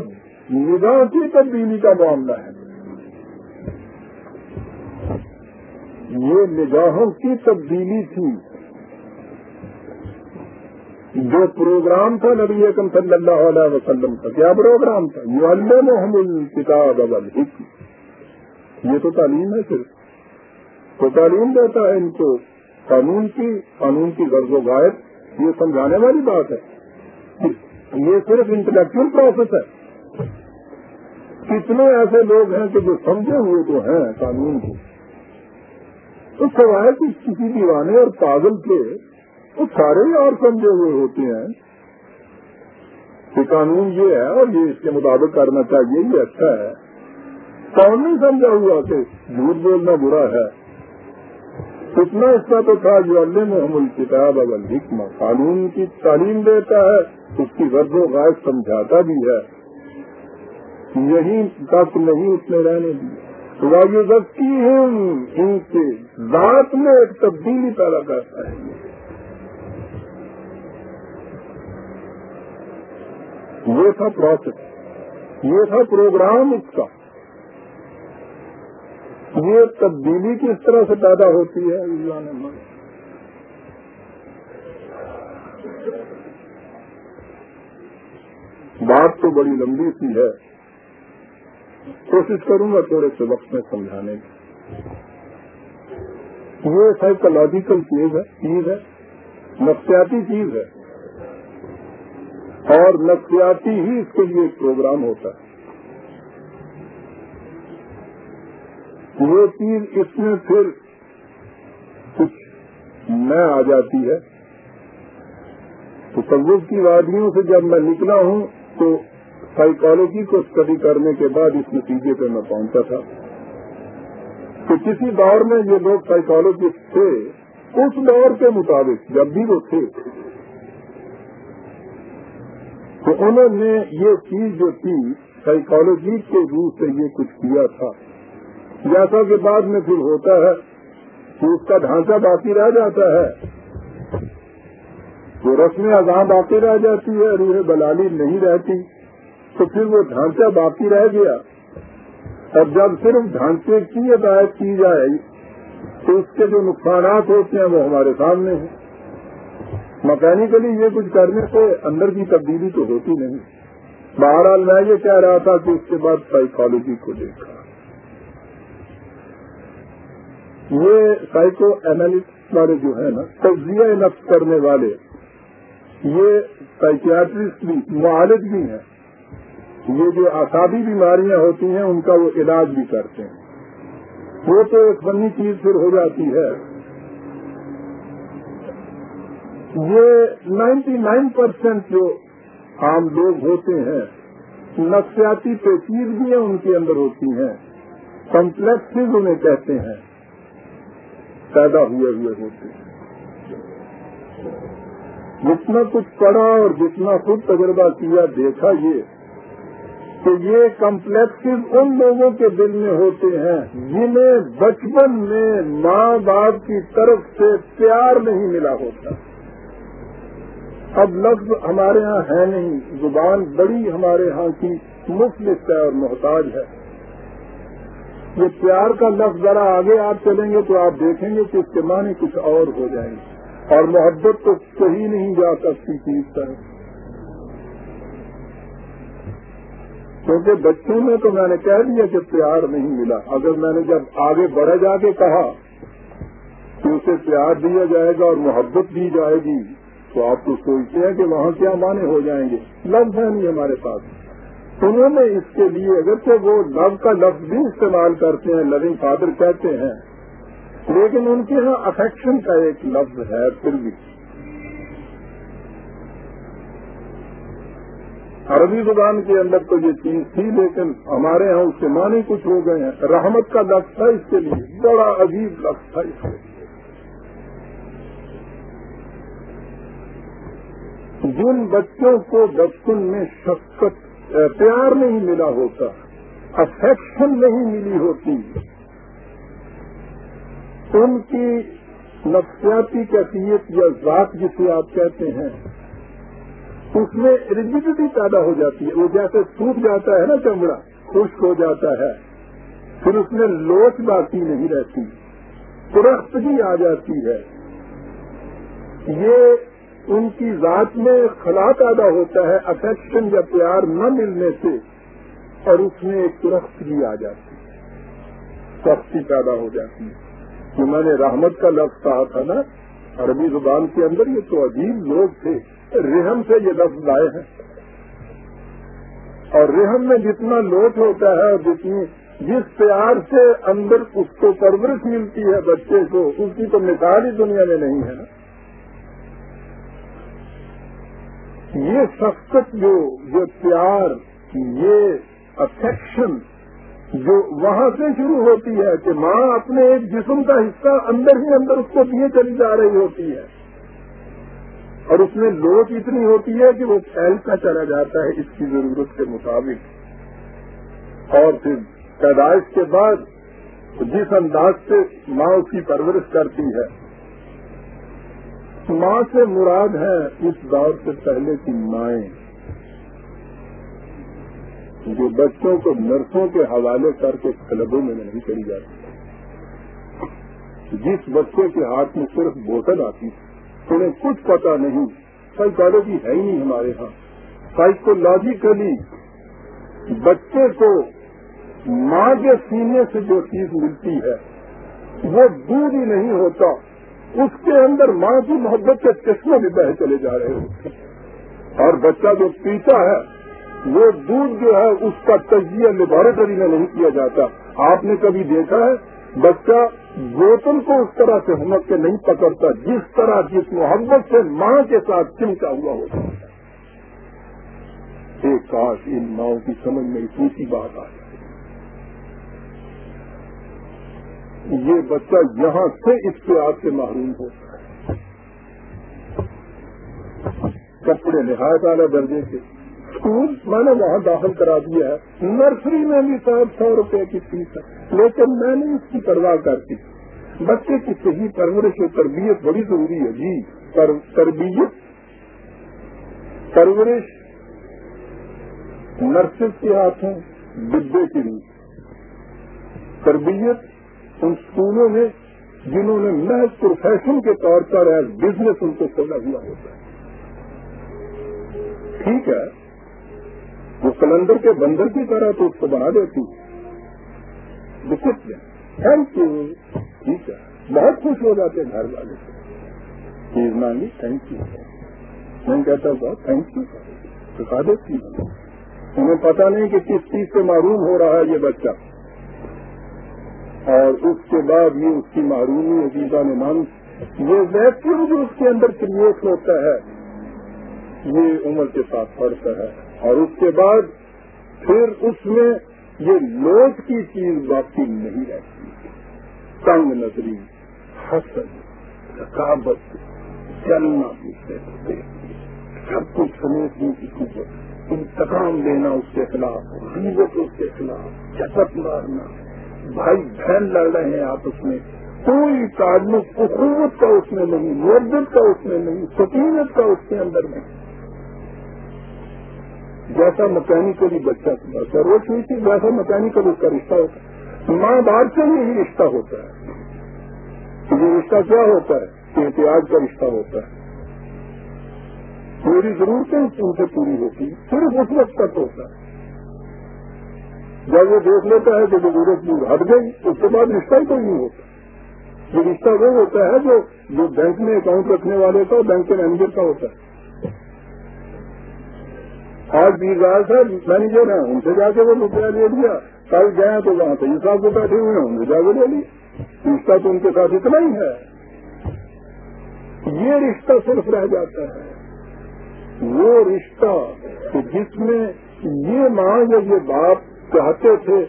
[SPEAKER 1] نگاہ کی تبدیلی کا معاملہ ہے۔ یہ نگاہوں کی تبدیلی تھی۔ جو پروگرام تھا نبی اکم صلی اللہ علیہ وسلم کا، کیا پروگرام تھا؟ یہ محمد کتاب اول یہ تو تعلیم ہے صرف تو تعلیم دیتا ہے ان کو۔ قانون کی قانون کی غرض و غائب، یہ سمجھانے والی بات ہے۔ یہ صرف انٹلیکچل پروسیس ہے۔ کتنے ایسے لوگ ہیں کہ جو سمجھے ہوئے تو ہیں قانون کو۔ تو سوائے کسی دیوانے اور پاگل کے وہ سارے ہی اور سمجھے ہوئے ہوتے ہیں۔ کہ قانون یہ ہے اور یہ اس کے مطابق کرنا چاہیے، یہ اچھا ہے۔ کون نہیں سمجھا ہوا کہ جھوٹ بولنا برا ہے؟ اتنا حصہ تو تھا جو اللہ محمد کتاب اگر حکم قانون کی تعلیم دیتا ہے، اس کی غرض و غائب سمجھاتا بھی ہے۔ یہی تک نہیں، اس میں رہنے دی وزتی ہم ان کے ذات میں ایک تبدیلی پیدا کرتا ہے۔ یہ تھا پروسیس یہ تھا پروگرام اس کا. یہ تبدیلی کس طرح سے پیدا ہوتی ہے؟ اللہ نے بات تو بڑی لمبی سی ہے. کوشش کروں گا تھوڑے سے وقت میں سمجھانے کی. یہ سائیکولوجیکل چیز ہے چیز ہے. نفسیاتی چیز ہے. اور نفسیاتی ہی اس کے لیے ایک پروگرام ہوتا ہے۔ وہ چیز اس میں پھر کچھ نہ آ جاتی ہے۔ تو کی وادیوں سے جب میں نکلا ہوں تو سائیکالوجی کو اسٹڈی کرنے کے بعد اس نتیجے پہ میں پہنچا تھا۔ کہ کسی دور میں یہ لوگ سائیکالوجسٹ تھے، اس دور کے مطابق جب بھی وہ تھے تو انہوں نے یہ چیز جو تھی سائیکالوجی کے روپ سے یہ کچھ کیا تھا۔ جیسا کہ بعد میں پھر ہوتا ہے کہ اس کا ڈھانچہ باقی رہ جاتا ہے۔ جو رسم اذاں باقی رہ جاتی ہے، روح بلالی نہیں رہتی، تو پھر وہ ڈھانچہ باقی رہ گیا۔ اور جب صرف ڈھانچے کی ہدایت کی جائے، تو اس کے جو نقصانات ہوتے ہیں وہ ہمارے سامنے ہیں۔ مکینکلی یہ کچھ کرنے سے اندر کی تبدیلی تو ہوتی نہیں۔ بہرحال میں یہ کہہ رہا تھا کہ اس کے بعد سائیکالوجی کو دیکھا۔ یہ سائیکو اینالسٹ والے جو ہے نا، تجزیہ نفس کرنے والے، یہ سائکیاٹرسٹ بھی، معالج بھی ہیں۔ یہ جو آسابی بیماریاں ہوتی ہیں، ان کا وہ علاج بھی کرتے ہیں۔ وہ تو ایک فنی چیز پھر ہو جاتی ہے۔ یہ نائنٹی نائن پرسینٹ جو عام لوگ ہوتے ہیں، نفسیاتی پیچیدگیاں ان کے اندر ہوتی ہیں۔ کمپلیکسز انہیں کہتے ہیں۔ پیدا ہوئے ہوئے ہوتے ہیں۔ جتنا کچھ پڑھا اور جتنا خود تجربہ کیا، دیکھا یہ کہ یہ کمپلیکس ان لوگوں کے دل میں ہوتے ہیں جنہیں بچپن میں ماں باپ کی طرف سے پیار نہیں ملا ہوتا۔ اب لفظ ہمارے ہاں ہے نہیں، زبان بڑی ہمارے ہاں کی مفلس ہے اور محتاج ہے۔ یہ پیار کا لفظ ذرا آگے آپ چلیں گے تو آپ دیکھیں گے کہ اس کے معنی کچھ اور ہو جائیں گے۔ اور محبت تو کہیں نہیں جا سکتی چیز طرح۔ کیونکہ بچوں میں تو میں نے کہہ دیا کہ پیار نہیں ملا۔ اگر میں نے جب آگے بڑھے جا کے کہا کہ اسے پیار دیا جائے گا اور محبت دی جائے گی تو آپ تو سوچتے ہیں کہ وہاں کیا مانے ہو جائیں گے؟ لفظ ہے نہیں ہمارے پاس۔ انہوں نے اس کے لیے اگرچہ وہ لو کا لفظ بھی استعمال کرتے ہیں لونگ فادر کہتے ہیں، لیکن ان کے یہاں افیکشن کا ایک لفظ ہے پھر بھی۔ عربی زبان کے اندر تو یہ چیز تھی، لیکن ہمارے یہاں اس کے معنی کچھ ہو گئے ہیں۔ رحمت کا لفظ تھا اس کے لیے، بڑا عجیب لفظ تھا اس کے لیے۔ جن بچوں کو بچپن میں شفقت پیار نہیں ملا ہوتا افیکشن نہیں ملی ہوتی، ان کی نفسیاتی کیفیت یا ذات جسے آپ کہتے ہیں، اس میں ریجیڈیٹی پیدا ہو جاتی ہے۔ وہ جیسے سوکھ جاتا ہے نا چمڑا، خشک ہو جاتا ہے، پھر اس میں لوچ باقی نہیں رہتی بھی آ جاتی ہے۔ یہ ان کی ذات میں خلا پیدا ہوتا ہے افیکشن یا پیار نہ ملنے سے، اور اس میں ایک بھی آ جاتی ہے۔ سختی پیدا ہو جاتی ہے۔ جو میں نے رحمت کا لفظ کہا تھا نا، عربی زبان کے اندر یہ تو عجیب لوگ تھے۔ رحم سے یہ لفظ لائے ہیں۔ اور رحم میں جتنا لوٹ ہوتا ہے اور جتنی جس پیار سے اندر اس کو پرورش ملتی ہے بچے کو، اس کی تو مثال ہی دنیا میں نہیں ہے۔ یہ شخصت جو یہ پیار، یہ افیکشن جو وہاں سے شروع ہوتی ہے کہ ماں اپنے ایک جسم کا حصہ اندر ہی اندر اس کو دیے چلی جا رہی ہوتی ہے۔ اور اس میں لوٹ اتنی ہوتی ہے کہ وہ پھیلتا چلا جاتا ہے اس کی ضرورت کے مطابق۔ اور پھر پیدائش کے بعد جس انداز سے ماں اس کی پرورش کرتی ہے ماں سے مراد ہے اس دور سے پہلے کی مائیں، جو بچوں کو نرسوں کے حوالے کر کے کلبوں میں نہیں کری جاتی۔ جس بچے کے ہاتھ میں صرف بوتل آتی، انہیں کچھ پتا نہیں، سائیکالوجی ہے ہی نہیں ہمارے ہاں۔ سائیکولوجیکلی بچے کو ماں کے سینے سے جو چیز ملتی ہے، وہ دودھ ہی نہیں ہوتا۔ اس کے اندر ماں کی محبت کے چشمے بھی بہ چلے جا رہے ہوتے اور بچہ جو پیتا ہے، وہ دودھ جو ہے، اس کا تجزیہ لیبوریٹری میں نہیں کیا جاتا۔ آپ نے کبھی دیکھا ہے، بچہ بوتل کو اس طرح سے ہمت کے نہیں پکڑتا، جس طرح جس محبت سے ماں کے ساتھ چمکا ہوا ہوتا ہے۔ ایک کاش ان ماؤں کی سمجھ میں اتنی سی بات آ یہ بچہ یہاں سے اس سے سے محروم ہوتا ہے کپڑے نہایت اعلیٰ درجے کے۔ اسکول میں نے وہاں داخل کرا دیا ہے۔ نرسری میں بھی صاحب سو روپے کی فیس ہے۔ لیکن میں نے اس کی پرواہ کرتی بچے کی صحیح پرورش و تربیت بڑی ضروری ہے۔ جی تربیت، پرورش نرسز کے ہاتھوں ڈبے کی نہیں تربیت ان اسکولوں میں جنہوں نے محض پروفیشن کے طور پر ایز بزنس ان کو کھولا ہوا ہوتا ہے۔ ٹھیک ہے۔ وہ کلندر کے بندر کی طرح تو اس کو بنا دیتی ڈسپلن تھینک یو ٹھیک ہے۔ بہت خوش ہو جاتے ہیں گھر والے۔ چیز مانگی تھینک یو میں کہتا ہوں تھینک یو سکھا دیتی ہوں انہیں پتا نہیں کہ کس چیز سے معروم ہو رہا ہے یہ بچہ۔ اور اس کے بعد یہ اس کی معرومی عزیزہ نے مان یہ ویکیوم جو اس کے اندر کریٹ ہوتا ہے۔ یہ عمر کے ساتھ فرق ہے۔ اور اس کے بعد پھر اس میں یہ لوٹ کی چیز باقی نہیں رہتی۔ تنگ نظری حسن ثقافت چلنا سب کچھ سمیٹنے کسی کو انتقام لینا اس کے خلاف، غیبت اس کے خلاف چپت مارنا۔ بھائی بہن لڑ رہے ہیں آپس میں۔ کوئی تعلق حکومت کا اس میں نہیں مدت کا اس میں نہیں، سکینت کا اس کے اندر نہیں۔ جیسا مکینکلی بچہ سروس ہوئی تھی ویسا مکینکل اس کا رشتہ ہوتا ہے۔ ماں باپ سے ہی رشتہ ہوتا ہے۔ یہ رشتہ کیا ہوتا ہے؟ احتیاط کا رشتہ ہوتا ہے۔ میری ضرورتیں ان سے پوری ہوتی صرف اس وقت تک ہوتا ہے۔ جب وہ دیکھ لیتا ہے کہ ضرورت ہٹ گئی، اس کے بعد رشتہ ہی کوئی نہیں ہوتا۔ یہ رشتہ وہ ہوتا ہے، جو بینک میں اکاؤنٹ رکھنے والے کا، بینک کے مینیجر کا ہوتا ہے۔ آج بیس ہزار سے مینیجر ہیں، ان سے جا کے وہ روپیہ لے لیا۔ کل گئے تو وہاں پہ صاحب کو بیٹھے ہوئے ہیں، ان سے جا کے لے لیا۔ رشتہ تو ان کے ساتھ اتنا ہی ہے۔ یہ رشتہ صرف رہ جاتا ہے۔ وہ رشتہ جس میں یہ ماں یا یہ باپ چاہتے تھے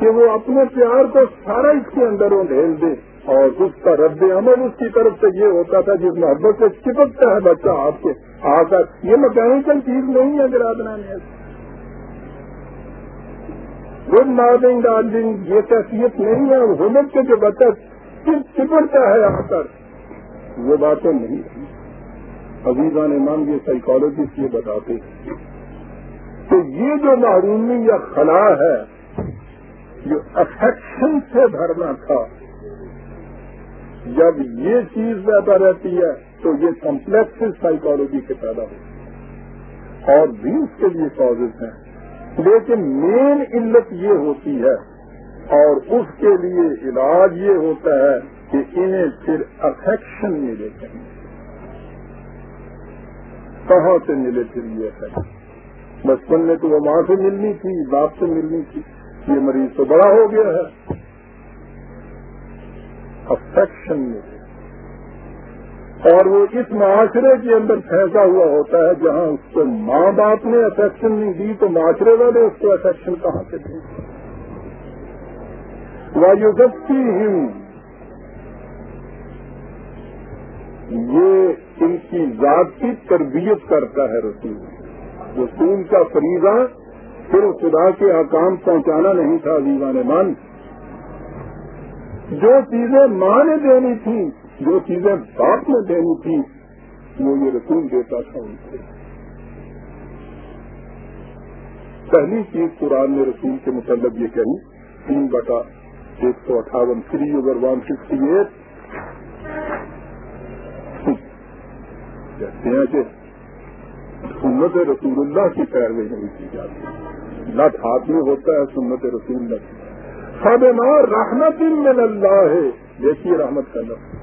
[SPEAKER 1] کہ وہ اپنے پیار کو سارا اس کے اندر ڈھیل دے اور اس کا رد عمل اس کی طرف سے یہ ہوتا تھا جس محبت سے چپکتا ہے بچہ آپ کے آ کر یہ مکینکل چیز نہیں ہے گرادنا میں گڈ مارننگ ڈارجنگ یہ کیفیت نہیں ہے حکومت کے جو بچہ صرف چپڑتا ہے آ کر وہ باتیں نہیں۔ ابھی نے مان یہ سائیکالوجسٹ یہ بتاتے ہیں۔ کہ یہ جو معرومی یا خلا ہے، جو افیکشن سے بھرنا تھا، جب یہ چیز پیدا رہتی ہے، تو یہ کمپلیکس سائیکالوجی کے پیدا ہوتی ہے۔ اور بھی اس کے لیے کاز ہیں۔ لیکن مین علت یہ ہوتی ہے، اور اس کے لیے علاج یہ ہوتا ہے کہ انہیں پھر افیکشن ملے چاہیے کہاں سے ملے پھر یہ افیکشن بچپن میں تو وہ ماں سے ملنی تھی، باپ سے ملنی تھی۔ یہ مریض تو بڑا ہو گیا ہے۔ افیکشن میں۔ اور وہ اس معاشرے کے اندر پھینسا ہوا ہوتا ہے، جہاں اس کو ماں باپ نے افیکشن نہیں دی، تو معاشرے والے اس کو افیکشن کہاں سے دیں؟ وایوگتی ہوں یہ ان کی ذاتی تربیت کرتا ہے رسول۔ رسول کا فریضہ صرف خدا کے حکام پہنچانا نہیں تھا نے من جو چیزیں ماں نے دینی تھی جو چیزیں باپ نے دینی تھی وہ یہ رسول دیتا تھا ان سے پہلی چیز قرآن نے رسول کے متعلق یہ کہی، تین بٹا ایک سو اٹھاون، three over one sixty eight. کہتے ہیں کہ سنت رسول اللہ کی پیروی نہیں کی جاتی۔ لٹ ہاتھ میں ہوتا ہے سنت رسول اللہ۔ سب مار رحمت من اللہ ہے دیکھیے رحمت کا لفظ۔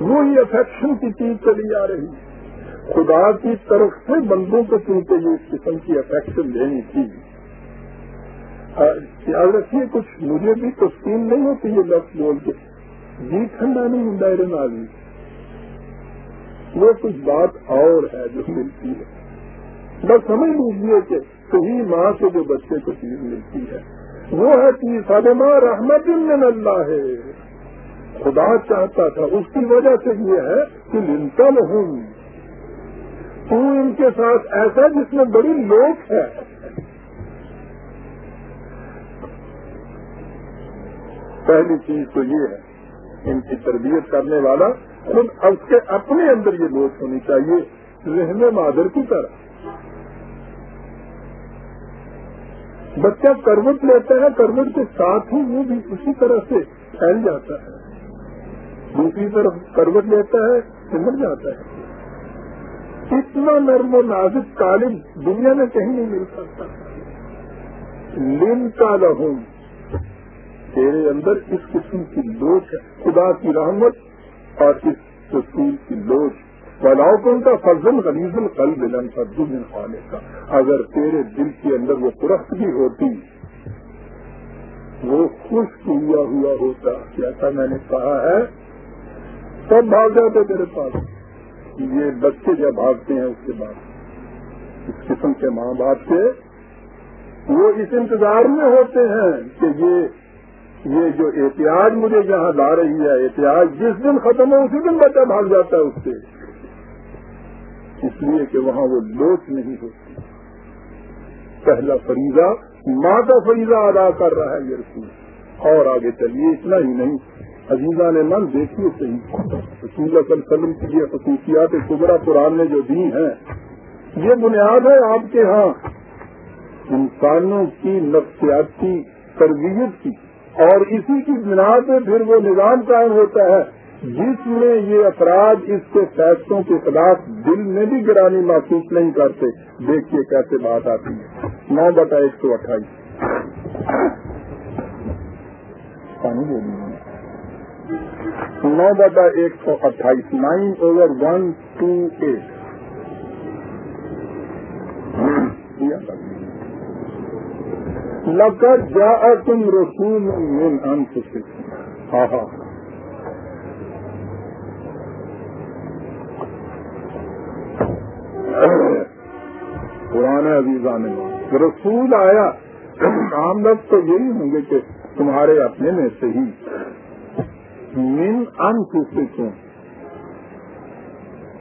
[SPEAKER 1] وہی افیکشن کی چیز چلی آ رہی۔ خدا کی طرف سے بندوں کو چونکہ یہ اس قسم کی افیکشن لینی تھی۔ یاد رکھیے، کچھ مجھے بھی تسکین نہیں ہوتی یہ لفظ بول کے۔ جی ٹھنڈا نہیں ہوں ڈائرن آدمی وہ کچھ بات اور ہے جو ملتی ہے۔ بس سمجھ لیجیے کہ صحیح ماں سے جو بچے کو چیز ملتی ہے، وہ ہے چیز سادما رحمت من اللہ ہے۔ خدا چاہتا تھا، اس کی وجہ سے یہ ہے کہ لنٹل ہوں تو ان کے ساتھ ایسا جس میں بڑی لوک ہے۔ پہلی چیز تو یہ ہے، ان کی تربیت کرنے والا خود اس کے اپنے اندر یہ لوٹ ہونی چاہیے رحم مادر کی طرح۔ بچہ کروٹ لیتا ہے، کروٹ کے ساتھ ہی وہ بھی اسی طرح سے پھیل جاتا ہے۔ دوسری طرف کروٹ لیتا ہے سمجھ جاتا ہے۔ اتنا نرم و نازک تعلیم دنیا میں کہیں نہیں مل سکتا۔ لن کا لہوم تیرے اندر اس قسم کی لوچ ہے۔ خدا کی رحمت اور اس تصویر کی لوچ بلاؤ کا فضل غریض القل بلن کا دن خانے کا اگر تیرے دل کے اندر وہ بھی ہوتی، وہ خوش ہوا ہوا ہوتا۔ جیسا میں نے کہا ہے؟ سب بھاگ جاتے تیرے پاس۔ یہ بچے جب بھاگتے ہیں اس کے بعد، اس قسم کے ماں باپ سے وہ اس انتظار میں ہوتے ہیں کہ یہ یہ جو احتیاط مجھے جہاں لا رہی ہے احتیاط جس دن ختم ہو، اسی دن بچہ بھاگ جاتا ہے اس سے۔ اس لیے کہ وہاں وہ لوٹ نہیں ہوتی۔ پہلا فریضہ ماں کا فریضہ ادا کر رہا ہے یہ رسول۔ اور آگے چلیے، اتنا ہی نہیں۔ عزیزہ نے من دیکھیے صحیح۔ رسول اللہ علیہ وسلم کی یہ خصوصیات قبرا قرآن نے جو دی ہیں، یہ بنیاد ہے آپ کے ہاں۔ انسانوں کی نفسیاتی تربیت کی۔ اور اسی کی بنا پہ پھر وہ نظام قائم ہوتا ہے۔ جس میں یہ افراد اس کے فیصلوں کے خلاف دل میں بھی گرانی محسوس نہیں کرتے۔ دیکھیے کیسے بات آتی ہے۔ نو بٹا ایک سو اٹھائیس۔ نو بٹا ایک سو اٹھائیس۔ Nine over one two eight. لکر جا تم رسول من انفسکم ہاں ہاں پرانے عزیزان رسول آیا. عام لفظ تو یہی ہوں گے کہ تمہارے اپنے میں سے ہی. من انفسکم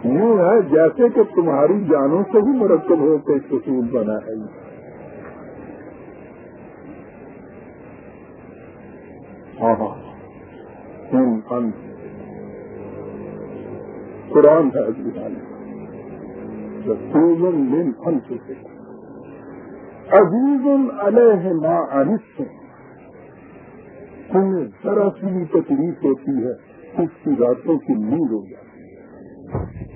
[SPEAKER 1] یوں ہے جیسے کہ تمہاری جانوں سے ہی مرکب ہو کے رسول بنا ہے. ہاں ہاں قرآن ہے رسول من انفسکم۔ عزیز علیہ ما انس تمہیں ذرا سی بھی تکلیف ہوتی ہے، اس کی راتوں کی نیند ہو جاتی ہے۔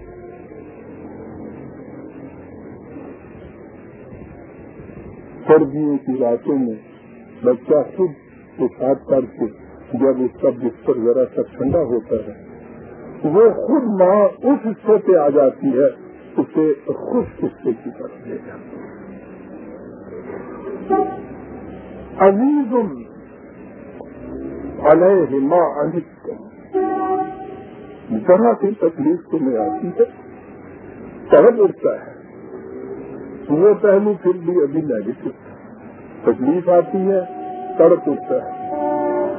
[SPEAKER 1] سردیوں کی راتوں میں بچہ خود کے ساتھ کر کے جب اس کا بستر ذرا سا ٹھنڈا ہوتا ہے، وہ خود ماں اس حصے پہ آ جاتی ہے، اسے خوش حصے کی طرف لے جاتی عزیز علیہ ما انتم ذرا سی تکلیف تو میں آتی ہے تڑپ اٹھتا ہے؟ وہ پہلو پھر بھی ابھی نیگیٹو تکلیف آتی ہے تڑپ اٹھتا ہے۔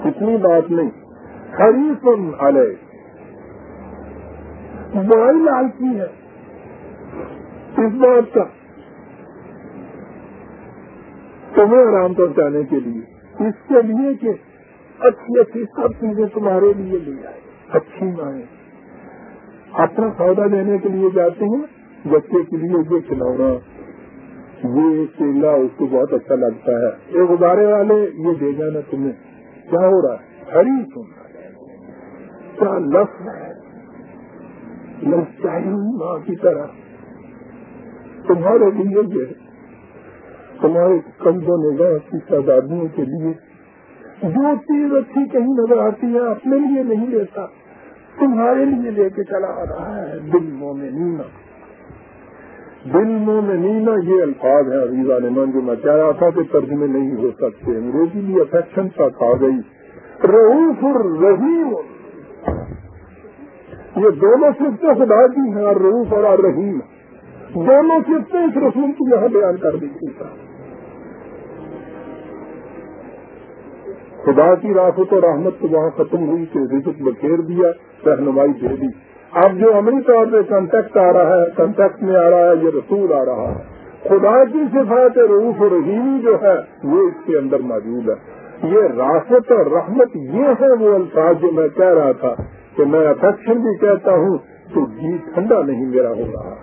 [SPEAKER 1] اتنی بات نہیں۔ خریف علیہ۔ بڑی لالچی ہے۔ اس بات کا۔ تمہیں آرام پہنچانے کے لیے۔
[SPEAKER 2] اس کے لیے کہ اچھی اچھی سب چیزیں تمہارے لیے لے آئے۔ اچھی مائیں۔ اپنا سودا لینے کے لیے جاتے ہیں۔ بچے کے لیے یہ کھلونا۔ یہ کیلا اس کو بہت اچھا لگتا ہے۔ یہ غبارے والے یہ دے جانا تمہیں۔ کیا ہو رہا ہے؟ ہری سننا کیا لفظ ہے؟ لفظ چاہیے ماں کی طرح۔ تمہارے لیے یہ تمہارے کمزوں نگاہ کی شہزادیوں کے لیے جو چیز اچھی کہیں نظر آتی ہے، اپنے لیے نہیں لیتا، تمہارے لیے لے کے چلا آ رہا ہے۔ دل مومنینا دل یہ الفاظ ہے عزیزہ نمن جو میں کہہ رہا تھا کہ ترجمے نہیں ہو سکتے، انگریزی بھی افیکشن تک آ گئی۔ رعوف الرحیم۔ یہ دونوں صفتیں خدا کی ہیں اور روف اور رحیم دونوں صفتیں اس رسول کی یہاں بیان کر دی تھی۔ خدا کی راست و رحمت تو وہاں ختم ہوئی کہ رزق بکھیر دیا، رہنمائی دے دی۔ اب جو عملی طور پہ کنٹیکٹ آ رہا ہے کنٹیکٹ میں آ رہا ہے، یہ رسول آ رہا ہے۔ خدا کی صفات روف و رحیمی جو ہے، وہ اس کے اندر موجود ہے۔ یہ راست اور رحمت یہ ہے، وہ الفاظ جو میں کہہ رہا تھا کہ میں افیکشن بھی کہتا ہوں تو جی ٹھنڈا نہیں میرا ہو رہا۔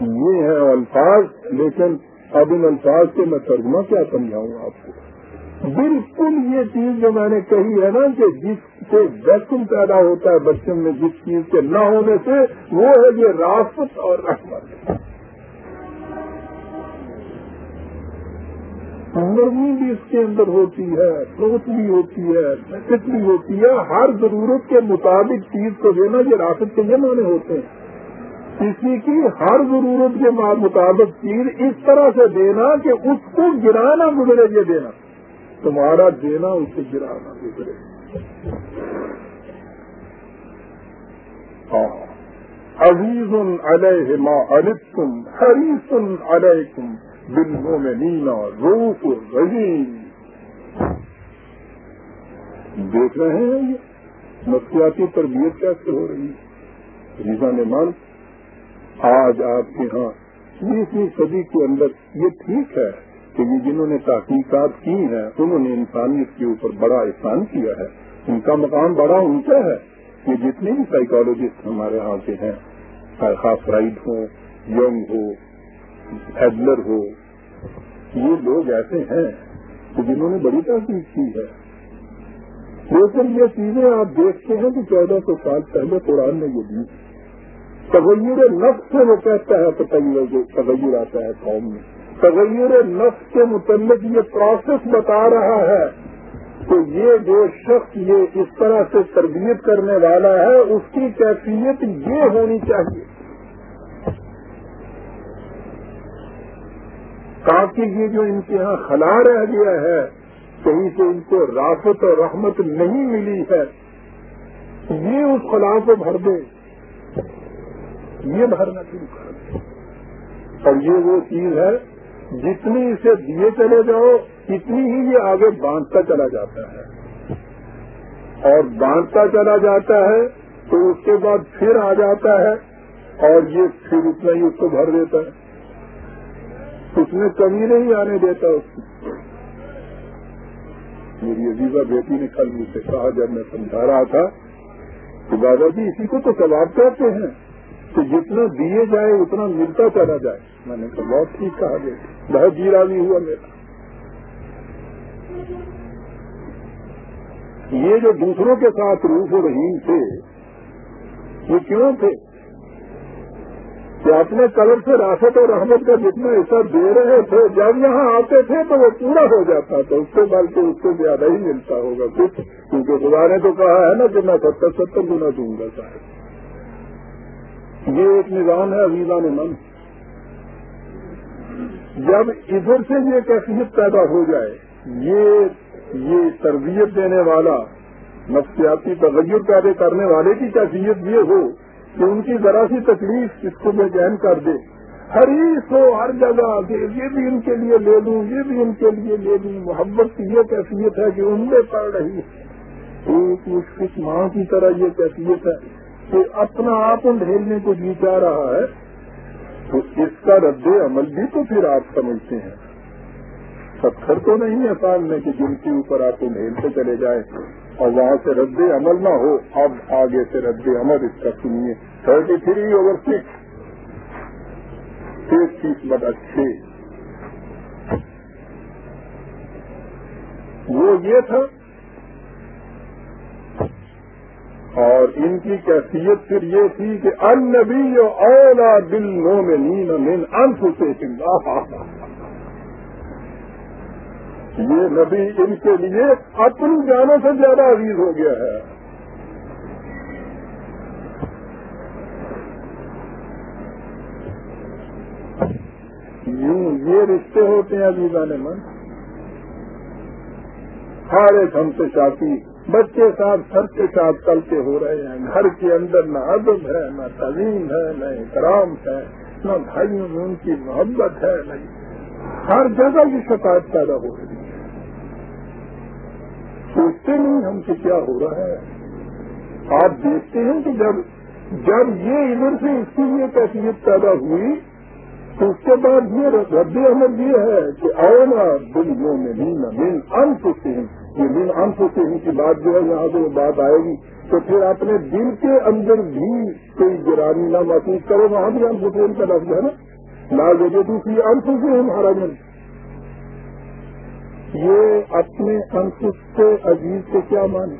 [SPEAKER 2] یہ ہے الفاظ، لیکن اب ان الفاظ سے میں ترجمہ کیا سمجھاؤں آپ کو؟ بالکل یہ چیز جو میں نے کہی ہے نا کہ جس سے ویکسن پیدا ہوتا ہے بچوں میں، جس چیز کے نہ ہونے سے، وہ ہے یہ راست اور رحمت نرمی بھی اس کے اندر ہوتی ہے، سوچ بھی ہوتی ہے محنت بھی ہوتی ہے۔ ہر ضرورت کے مطابق چیز کو دینا یہ راست کے یہ معنی ہوتے ہیں۔ کسی کی ہر ضرورت کے مطابق چیز اس طرح سے دینا کہ اس کو گرانا گزرے یہ دینا۔ تمہارا دینا اسے گرانا گزرے ہاں۔ عزیز علیہ ما علتم حریص علیکم بالمومنین روف رحیم دیکھ رہے ہیں یہ؟ نفسیاتی تربیت کیسے ہو رہی ہے؟ ریزا نے مان آج آپ کے ہاں بیسویں صدی کے اندر یہ ٹھیک ہے۔ کہ یہ جنہوں نے تحقیقات کی ہیں، انہوں نے انسانیت کے اوپر بڑا احسان کیا ہے۔ ان کا مقام بڑا اونچا ہے یہ جتنے بھی سائیکالوجسٹ ہمارے ہاں کے ہیں خاص رائڈ ہو، یونگ ہو، ایڈلر ہو، یہ لوگ ایسے ہیں کہ جنہوں نے بڑی تحقیق کی ہے۔ لیکن یہ چیزیں آپ دیکھتے ہیں کہ چودہ سو سال پہلے قرآن نے یہ دی۔ تغیر نفس سے وہ کہتا ہے تو تغیر آتا ہے قوم میں۔ تغیر نفس کے متعلق یہ پروسیس بتا رہا ہے کہ یہ جو شخص یہ اس طرح سے تربیت کرنے والا ہے، اس کی کیفیت یہ ہونی چاہیے۔ تاکہ یہ جو ان کے یہاں خلا رہ گیا ہے، کہیں سے ان کو راست اور رحمت نہیں ملی ہے، یہ اس خلا کو بھر دے۔ یہ بھرنا شروع کر دے۔ اور یہ وہ چیز ہے جتنی اسے دیے چلے جاؤ، اتنی ہی یہ آگے باندھتا چلا جاتا ہے۔ اور باندھتا چلا جاتا ہے تو اس کے بعد پھر آ جاتا ہے اور یہ پھر اتنا ہی اس کو بھر دیتا ہے۔ اس میں کمی نہیں آنے دیتا اس کی میری عزیزہ بیٹی نے کل مجھ سے کہا، جب میں سمجھا رہا تھا کہ دادا جی اسی کو تو ثواب کہتے ہیں۔ کہ جتنا دیے جائے اتنا ملتا چلا جائے۔ میں نے کہا، بہت ٹھیک کہا گیا بہت جیرا بھی ہوا میرا یہ جو دوسروں کے ساتھ روح و رحیم تھے، یہ کیوں تھے؟ کہ اپنے قلب سے راست اور رحمت کا جتنا حصہ دے رہے تھے، جب یہاں آتے تھے تو وہ پورا ہو جاتا تھا۔ اس سے بلکہ اس سے زیادہ ہی ملتا ہوگا۔ کچھ کیونکہ خدا نے تو کہا ہے نا کہ میں ستر ستر گنا دوں گا صاحب یہ ایک نظام ہے ویزا نے من۔ جب ادھر سے یہ کیفیت پیدا ہو جائے، یہ یہ تربیت دینے والا، نفسیاتی تغیر پیدا کرنے والے کی کیفیت یہ ہو کہ ان کی ذرا سی تکلیف اس کو میں چین کر دے۔ ہر ہو ہر جگہ یہ بھی ان کے لیے لے لوں، یہ بھی ان کے لیے لے لوں۔ محبت کی یہ کیفیت ہے کہ ان میں پڑ رہی ہے۔ ایک مشکل ماں کی طرح یہ کیفیت ہے۔ کہ اپنا آپ ڈھیلنے کو جی چاہ رہا ہے، تو اس کا رد عمل بھی تو پھر آپ سمجھتے ہیں۔ پتھر تو نہیں ہے سامنے کہ جن کے اوپر آپ ڈھیلتے چلے جائیں اور وہاں سے رد عمل نہ ہو، اب آگے سے رد عمل اس کا سنیے۔ تھرٹی تھری اوور سکس ایک فیصد اچھے وہ یہ تھا اور ان کی کیفیت پھر یہ تھی کہ ان نبی اولا دل نو میں نین مین انف سے یہ نبی ان کے لیے اپنی جانوں سے زیادہ عزیز ہو گیا ہے. یوں یہ رشتے ہوتے ہیں عزیزان من. ہر ایک ہم سے ساتھی بچے ساتھ سر کے ساتھ کل کے ہو رہے ہیں۔ گھر کے اندر نہ ادب ہے، نہ تعلیم ہے، نہ احترام ہے، نہ بھائیوں میں ان کی محبت ہے، نہ ہر جگہ کی شکایت پیدا ہو رہی ہے۔ سوچتے نہیں ہم سے کیا ہو رہا ہے۔ آپ دیکھتے ہیں کہ جب جب یہ ادھر سے اس کی یہ کیفیت پیدا ہوئی، تو اس کے بعد یہ رد عمل یہ ہے کہ اونا دل میں نینا مین انت سے یہ دن انت سے ان کی بات جو ہے یہاں سے وہ بات آئے گی، تو پھر اپنے دل کے اندر بھی کوئی گرانی نہ محسوس کرے، وہاں بھی انت سے ان کا لفظ ہے نا؟ نہ جگہ دوسری انت سے ہمارا جن یہ اپنے انت سے عزیز سے کیا مانے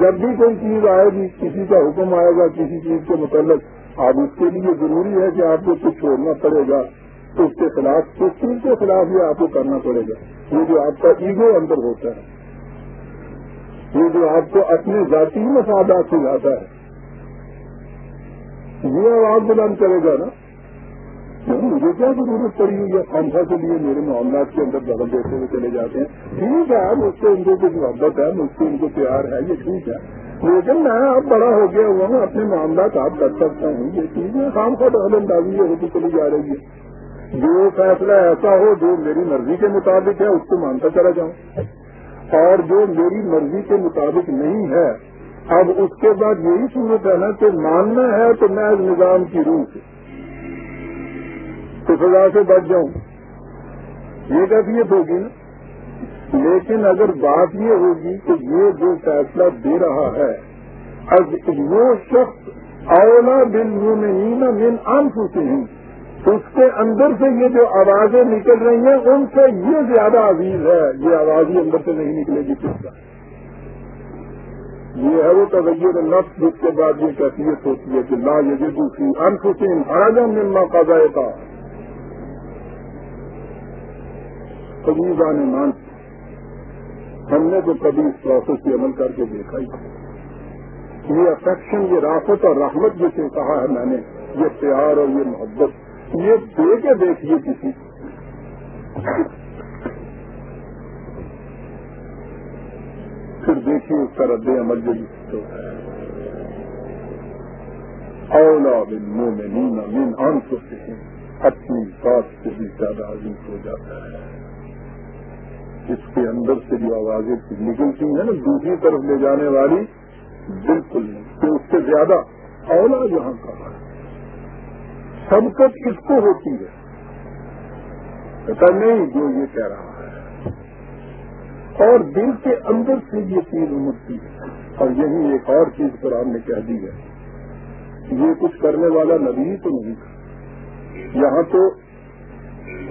[SPEAKER 2] جب بھی کوئی چیز آئے گی، کسی کا حکم آئے گا، کسی چیز کے متعلق، اب اس کے لیے ضروری ہے کہ آپ کو کچھ چھوڑنا پڑے گا۔ تو اس کے خلاف اس چیز کے خلاف یہ آپ کو کرنا پڑے گا؟ یہ جو آپ کا ایگو اندر ہوتا ہے، یہ جو آپ کو اپنے ذاتی مسادات سے جاتا ہے، یہ آواز بلند کرے گا نا؟ مجھے کیا ضرورت پڑی ہوئی ہے؟ خامخا کے لیے میرے معاملات کے اندر بدل دیتے ہوئے چلے جاتے ہیں۔ ٹھیک ہے مجھ سے ان کو کچھ محبت ہے مجھ سے ان کو پیار ہے، یہ ٹھیک ہے۔ لیکن میں اب بڑا ہو گیا ہوا ہوں، اپنے معاملات آپ کر سکتا ہوں۔ یہ چیز ہے، خام کا دخل اندازی ہوتی چلی جا رہی ہے۔ جو فیصلہ ایسا ہو جو میری مرضی کے مطابق ہے، اس کو مانتا چلا جاؤں۔ اور جو میری مرضی کے مطابق نہیں ہے، اب اس کے بعد یہی صورت ہے نا کہ ماننا ہے تو میں اس نظام کی روح سے۔ تو سزا سے بچ جاؤں۔ یہ کیفیت ہوگی نا؟ لیکن اگر بات یہ ہوگی کہ یہ جو فیصلہ دے رہا ہے اب وہ شخص اولا بن یوں میں من عام سوچے ہیں اس کے اندر سے یہ جو آوازیں نکل رہی ہیں، ان سے یہ زیادہ عزیز ہے۔ یہ آواز ہی اندر سے نہیں نکلے گی کس کا یہ ہے وہ تغیر نفس جس کے بعد یہ کیفیت ہوتی ہے کہ لا یہ دوسری انفسین آجم ملنا کا کا قبیزان مان ہم نے تو کبھی اس پروسیس کی عمل کر کے دیکھا ہی۔ یہ افیکشن یہ رافت اور رحمت جسے کہا ہے میں نے، یہ پیار اور یہ محبت۔ یہ دے کے دیکھیے کسی پھر دیکھیے اس کا رد عمل جو اولا بن منہ میں نینا مین آنکھوں سے اپنی بات سے بھی زیادہ عزیز ہو جاتا ہے۔ اس کے اندر سے جو آوازیں نکلتی ہیں نا، دوسری طرف لے جانے والی، بالکل نہیں، تو اس سے زیادہ اولا یہاں کا سب کس کو ہوتی ہے۔ پتا نہیں جو یہ کہہ رہا ہے۔ اور دل کے اندر سے یہ چیز امدتی ہے۔ اور یہی ایک اور چیز پر آپ نے کہہ دی ہے یہ کچھ کرنے والا نبی تو نہیں تھا۔ یہاں تو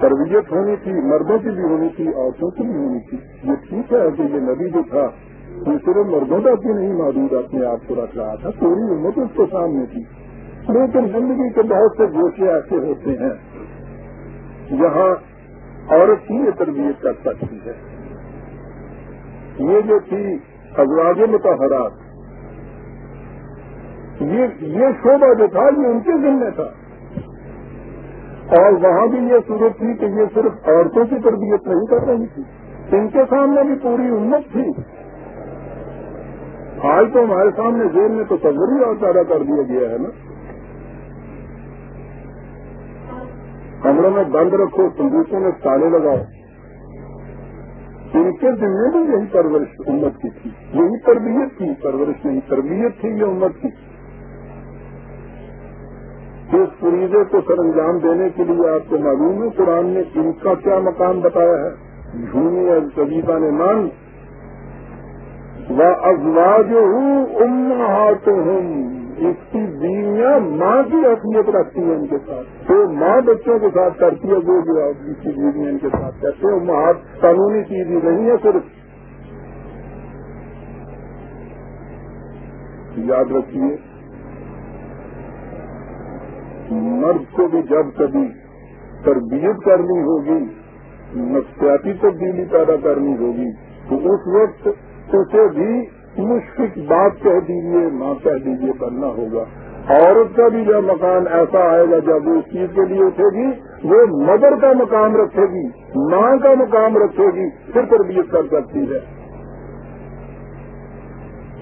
[SPEAKER 2] تربیت ہونی تھی، مردوں کی بھی ہونی تھی، عورتوں کی بھی ہونی تھی۔ یہ ٹھیک ہے کہ یہ نبی جو تھا، وہ صرف مردوں کا بھی نہیں موجود اپنے آپ کو رکھ رہا تھا پوری امت اس کے سامنے تھی۔ لیکن زندگی کے بہت سے گوشے ایسے ہوتے ہیں جہاں عورت ہی یہ تربیت کر سکتی ہے۔ یہ جو تھی ازواج متحرات یہ شعبہ جو تھا، یہ ان کے ذمہ تھا۔ اور وہاں بھی یہ صورت تھی کہ یہ صرف عورتوں کی تربیت نہیں کر رہی تھی، ان کے سامنے بھی پوری امت تھی۔ آج تو ہمارے سامنے جیل میں تو ہی اور پیدا کر دیا گیا ہے نا۔ کمروں میں بند رکھو تندوسوں میں تالے لگاؤ۔ ان کے ذمے بھی یہی پرورش امت کی تھی۔ یہی تربیت تھی، پرورش نہیں، تربیت تھی یہ امت کی۔ اس فریضے کو سر انجام دینے کے لیے آپ کو معلوم ہے، قرآن نے ان کا کیا مقام بتایا ہے۔ جھومی اور کبیتا نے مان۔ ازواج ہوں ام ہوں اس کی بیویاں ماں کی حیثیت رکھتی ہیں ان کے ساتھ۔ تو ماں بچوں کے ساتھ کرتی ہے، وہ جو اس کی بیویاں ان کے ساتھ کرتے ہیں ماں قانونی چیز ہی نہیں ہے، صرف یاد رکھیے، مرد کو بھی جب کبھی تربیت کرنی ہوگی، نفسیاتی تبدیلی پیدا کرنی ہوگی، تو اس وقت اسے بھی مشفق بات کہہ دیجیے ماں کہہ دیجیے بننا ہوگا۔ عورت کا بھی جب مکان ایسا آئے گا جب وہ اس چیز کے لیے اٹھے گی، وہ مدر کا مقام رکھے گی، ماں کا مقام رکھے گی، پھر تربیت کر سکتی ہے۔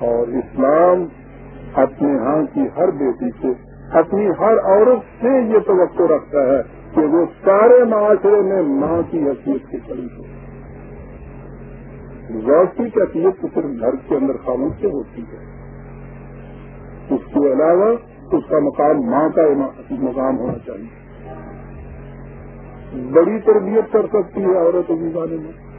[SPEAKER 2] اور اسلام اپنے ہاں کی ہر بیٹی سے، اپنی ہر عورت سے یہ توقع رکھتا ہے کہ وہ سارے معاشرے میں ماں کی حیثیت سے کھڑی ہو۔ روشنی کی حیثیت تو صرف گھر کے اندر خاموش سے ہوتی ہے۔ اس کے علاوہ اس کا مقام ماں کا مقام ہونا چاہیے۔ بڑی تربیت کر سکتی ہے عورت بارے میں۔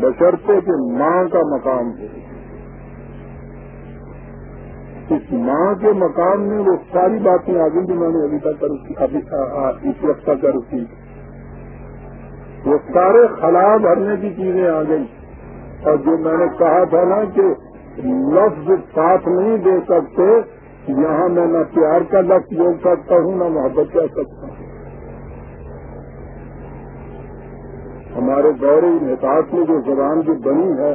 [SPEAKER 2] بشرتے کہ ماں کا مقام ہو۔ اس ماں کے مقام میں وہ ساری باتیں آگے جو میں نے ابھی تک اس وقت تک کر کی۔ وہ سارے خلا بھرنے کی چیزیں آ گئی اور جو میں نے کہا تھا نا کہ لفظ ساتھ نہیں دے سکتے، یہاں میں نہ پیار کا لفظ بول سکتا ہوں، نہ محبت کر سکتا ہوں۔ ہمارے دور محتاط میں جو زبان جو بنی ہے،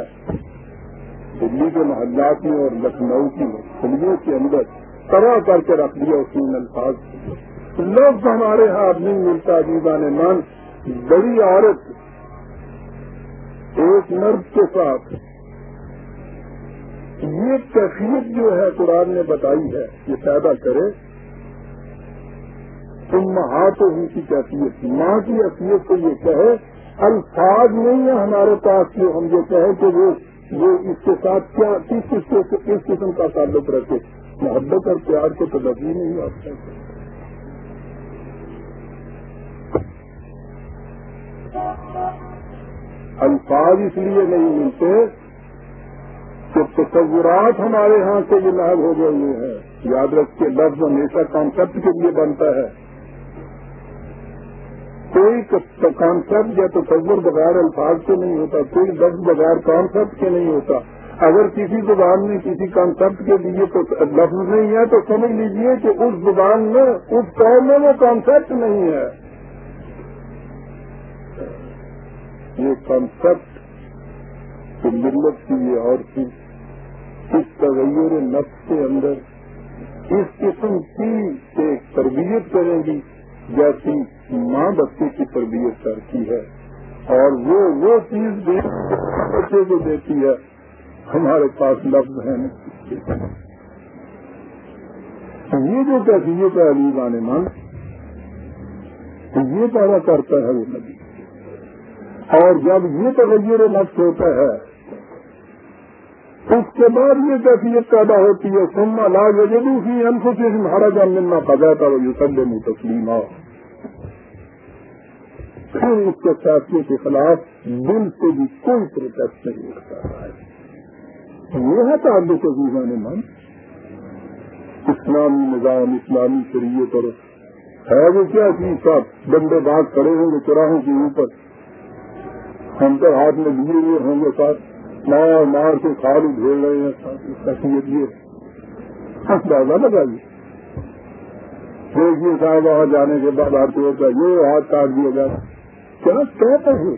[SPEAKER 2] دلی کے محلات میں اور لکھنؤ کی فلموں کے اندر، طرح کر کے رکھ دیا اس میں الفاظ۔ لفظ ہمارے ہاتھ نہیں ملتا جیوا نے من بڑی عورت، ایک مرد کے ساتھ۔ یہ کیفیت جو ہے قرآن نے بتائی ہے، یہ پیدا کرے۔ تم ہاتھوں ہی کی کیفیت، ماں کی حیثیت کو یہ کہے، الفاظ نہیں ہے ہمارے پاس جو ہم یہ کہیں کہ وہ وہ اس کے ساتھ کیا، کس کس قسم کا تعلق رکھے۔ محبت اور پیار کے تو نہیں آپ الفاظ اس لیے نہیں ملتے کہ تصورات ہمارے ہاں سے یہ لاگ ہو گئے ہوئے ہیں۔ یاد رکھ کے لفظ ہمیشہ کانسیپٹ کے لیے بنتا ہے۔ کوئی کانسیپٹ یا تصور بغیر الفاظ کے نہیں ہوتا، کوئی لفظ بغیر کانسیپٹ کے نہیں ہوتا۔ اگر کسی زبان میں کسی کانسیپٹ کے لیے تو لفظ نہیں ہے تو سمجھ لیجیے کہ اس زبان میں، اس قوم میں وہ کانسیپٹ نہیں ہے۔ یہ کنسپٹ کی ملت کی یہ اور چیز اس تغیر نفس کے اندر اس قسم کی ایک تربیت کریں گی جیسی ماں بچے کی تربیت کرتی ہے اور وہ وہ چیز بچے کو دیتی ہے۔ ہمارے پاس لفظ ہے۔ یہ جو کیفیت ہے علی بانے مان یہ پیدا کرتا ہے وہ نبی۔ اور جب یہ تغیر نفس ہوتا ہے، اس کے بعد یہ کیفیت پیدا ہوتی ہے سننا لا جدو کی انفو سے ہمارا جان ملنا پگا تھا وہ یہ سب تسلیم ہو پھر اس کے فیصلے کے خلاف دل سے بھی کوئی پروٹیسٹ نہیں اٹھتا۔ ہے یہ ہے تعلق عزیزہ نے من اسلامی نظام، اسلامی شریعت اور ہے وہ کیا چیز صاحب بندے باغ کھڑے ہوں گے چراہوں کے اوپر ہم تو ہاتھ میں لیے ہوئے ہوں گے ساتھ۔ مار مار کے کھال بھیڑ رہے ہیں ہاں، یہ اندازہ لگائیے دیکھیے صاحب وہاں جانے کے بعد آپ کو یہ ہاتھ کاٹ دیا جائے کیا کہتے ہیں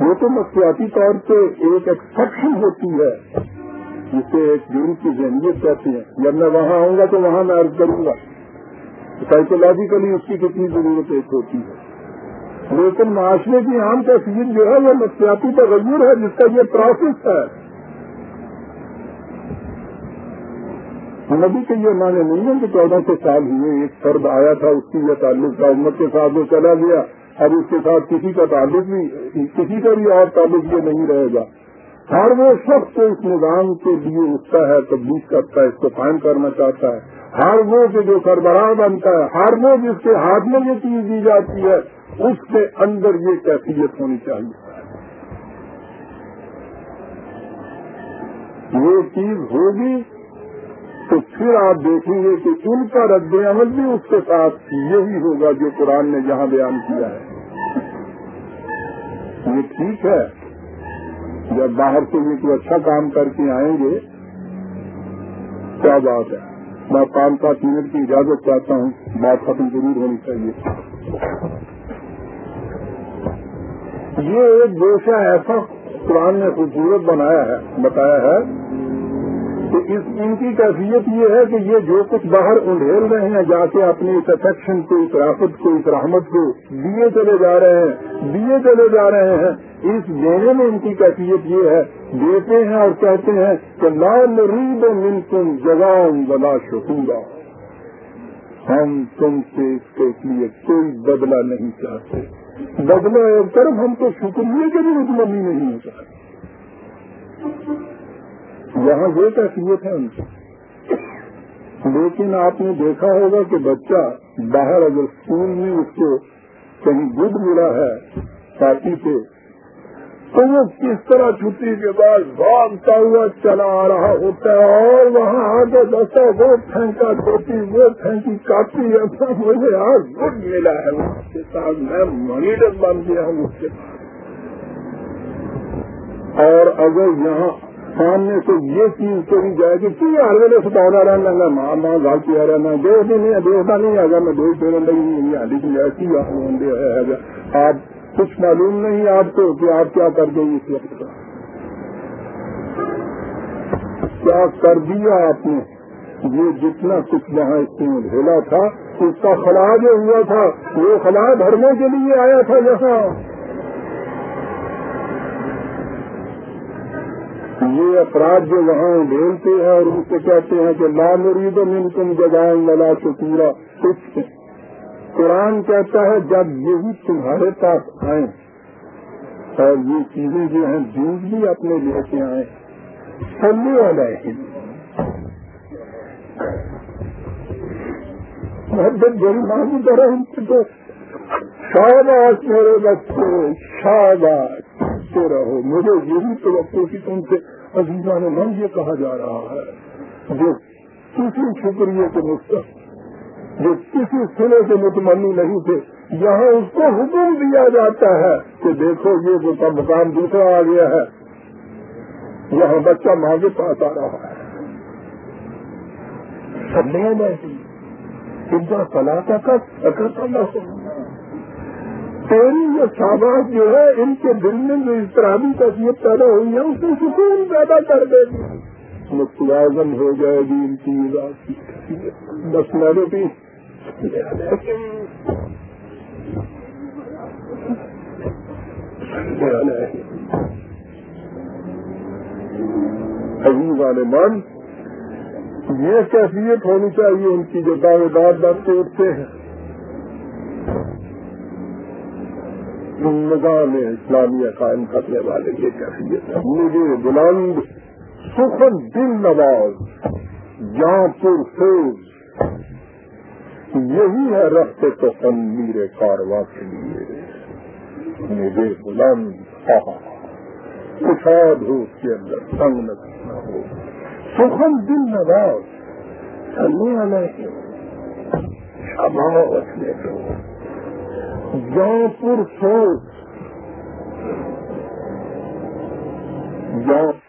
[SPEAKER 2] وہ تو نفسیاتی طور پہ ایک ایکسپشن ہوتی ہے، جسے ایک دن کی ذہنیت کہتے ہیں۔ جب میں وہاں آؤں گا تو وہاں میں عرض کروں گا۔ سائیکولوجیکلی اس کی کتنی ضرورت ایک ہوتی ہے۔ لیکن معاشرے کی عام تصویر جو ہے وہ نفسیاتی تغیر ہے، جس کا یہ پروسیس ہے۔ نبی کے یہ معنی نہیں ہے کہ چودہ سو سال ہوئے ایک فرد آیا تھا، اس کی یہ تعلق تھا، امت کے ساتھ وہ چلا گیا۔ اب اس کے ساتھ کسی کا تعلق بھی، کسی کا بھی اور تعلق یہ نہیں رہے گا۔ ہر وہ شخص جو اس نظام کے لیے اٹھتا ہے تبدیل کرتا ہے، اس کو قائم کرنا چاہتا ہے۔ ہر وہ جو سربراہ بنتا ہے، ہر وہ جس کے ہاتھ میں یہ چیز دی جاتی ہے اس کے اندر یہ کیفیت ہونی چاہیے۔ یہ چیز ہوگی تو پھر آپ دیکھیں گے کہ ان کا رد عمل بھی اس کے ساتھ یہی ہوگا جو قرآن نے جہاں بیان کیا ہے۔ یہ ٹھیک ہے۔ جب باہر سے بھی کوئی اچھا کام کر کے آئیں گے، کیا بات ہے؟ میں پانچ سات منٹ کی اجازت چاہتا ہوں، بات ختم ضرور ہونی چاہیے۔ یہ ایک گوشہ ایسا قرآن نے خوبصورت بنایا ہے، بتایا ہے کہ اس ان کی کیفیت یہ ہے کہ یہ جو کچھ باہر انڈھیل رہے ہیں، جا کے اپنی اس افیکشن کو، اس رافت کو، اس رحمت کو دیے چلے جا رہے ہیں، دیے چلے جا رہے ہیں۔ اس دینے میں ان کی کیفیت یہ ہے، دیتے ہیں اور کہتے ہیں کہ لال ریب من تم جگان بلا شکورا۔ ہم تم سے اس کے لیے کوئی بدلہ نہیں چاہتے۔ بدلا ایک طرف ہم تو شکریہ کے بھی مطمئن مطلب نہیں ہو یہاں وہ کیفیت ہے ان کی۔ لیکن آپ نے دیکھا ہوگا کہ بچہ باہر اگر اسکول میں اس کو کہیں گڈ ملا ہے، پارٹی سے تو وہ کس طرح چھٹی کے بعد بھاگتا ہوا چلا آ رہا ہوتا ہے اور وہاں آگے بسا وہ پھینکا چھوٹی وہ پھینکی کاپی ایسا مجھے آج گڈ ملا ہے۔ اس کے ساتھ میں منیٹر بن گیا ہوں اس کے ساتھ۔ اور اگر یہاں سامنے سے یہ چیز کری جائے گی کہ ہر ویلے سے ستانا رہنا گا ماں ماں گل کیا رہنا دیکھ بھی نہیں دیکھتا نہیں ہے۔ میں دو پھر لگی لیکن ایسی آپ کچھ معلوم نہیں آپ کو کہ آپ کیا کر دیں اس وقت کا کیا کر دیا آپ نے؟ یہ جتنا کچھ وہاں اس میں ڈھیلا تھا، اس کا خلا جو ہوا تھا، وہ خلا بھرنے کے لیے آیا تھا یہاں۔ یہ افراد جو وہاں ڈھیلتے ہیں اور ان سے کہتے ہیں کہ لا مرید من تم جگائیں للا شکورا کچھ قرآن کہتا ہے، جب یہی تمہارے پاس آئیں اور یہ چیزیں جو ہیں بیج بھی اپنے لے کے آئیں سلے والا ہے محبت بڑی ماں کی طرح ان سے تو شاباش میرے بچے شاباش رہو۔ مجھے یہی تو کی تم سے عزیزہ نے من یہ کہا جا رہا ہے۔ جو کسی شکریہ کے مستق جو کسی سلے سے مطمئن نہیں تھے، یہاں اس کو حکم دیا جاتا ہے کہ دیکھو یہ وہ مقام دوسرا آ گیا ہے، یہاں بچہ ماں کے پاس آ رہا ہے۔ سب نہیں بیٹھی ان کا سلاح کا کرنا تیری یہ شاباش جو ہے، ان کے دل میں جو اس طرح تصویر پیدا ہوئی ہے، اس میں سکون پیدا کر دے گی۔ متوازن ہو جائے گی ان کی بس میں عزیز والے من یہ کیفیت ہونی چاہیے ان کی جو دعوے دار بنتے اٹھتے ہیں۔ نظام اسلامیہ قائم کرنے والے یہ کیفیت مجھے بلند، سخن دل نواز جہاں پور فوج یہی ہے رستے تو ہم میرے کارواں کے لیے۔ مجھے بلند خوشاد ہو اس کے اندر تنگ نہ کرنا ہو۔ سخن دل نواز چلنے والے شباؤ رکھنے کو جاں پور سوچ جاں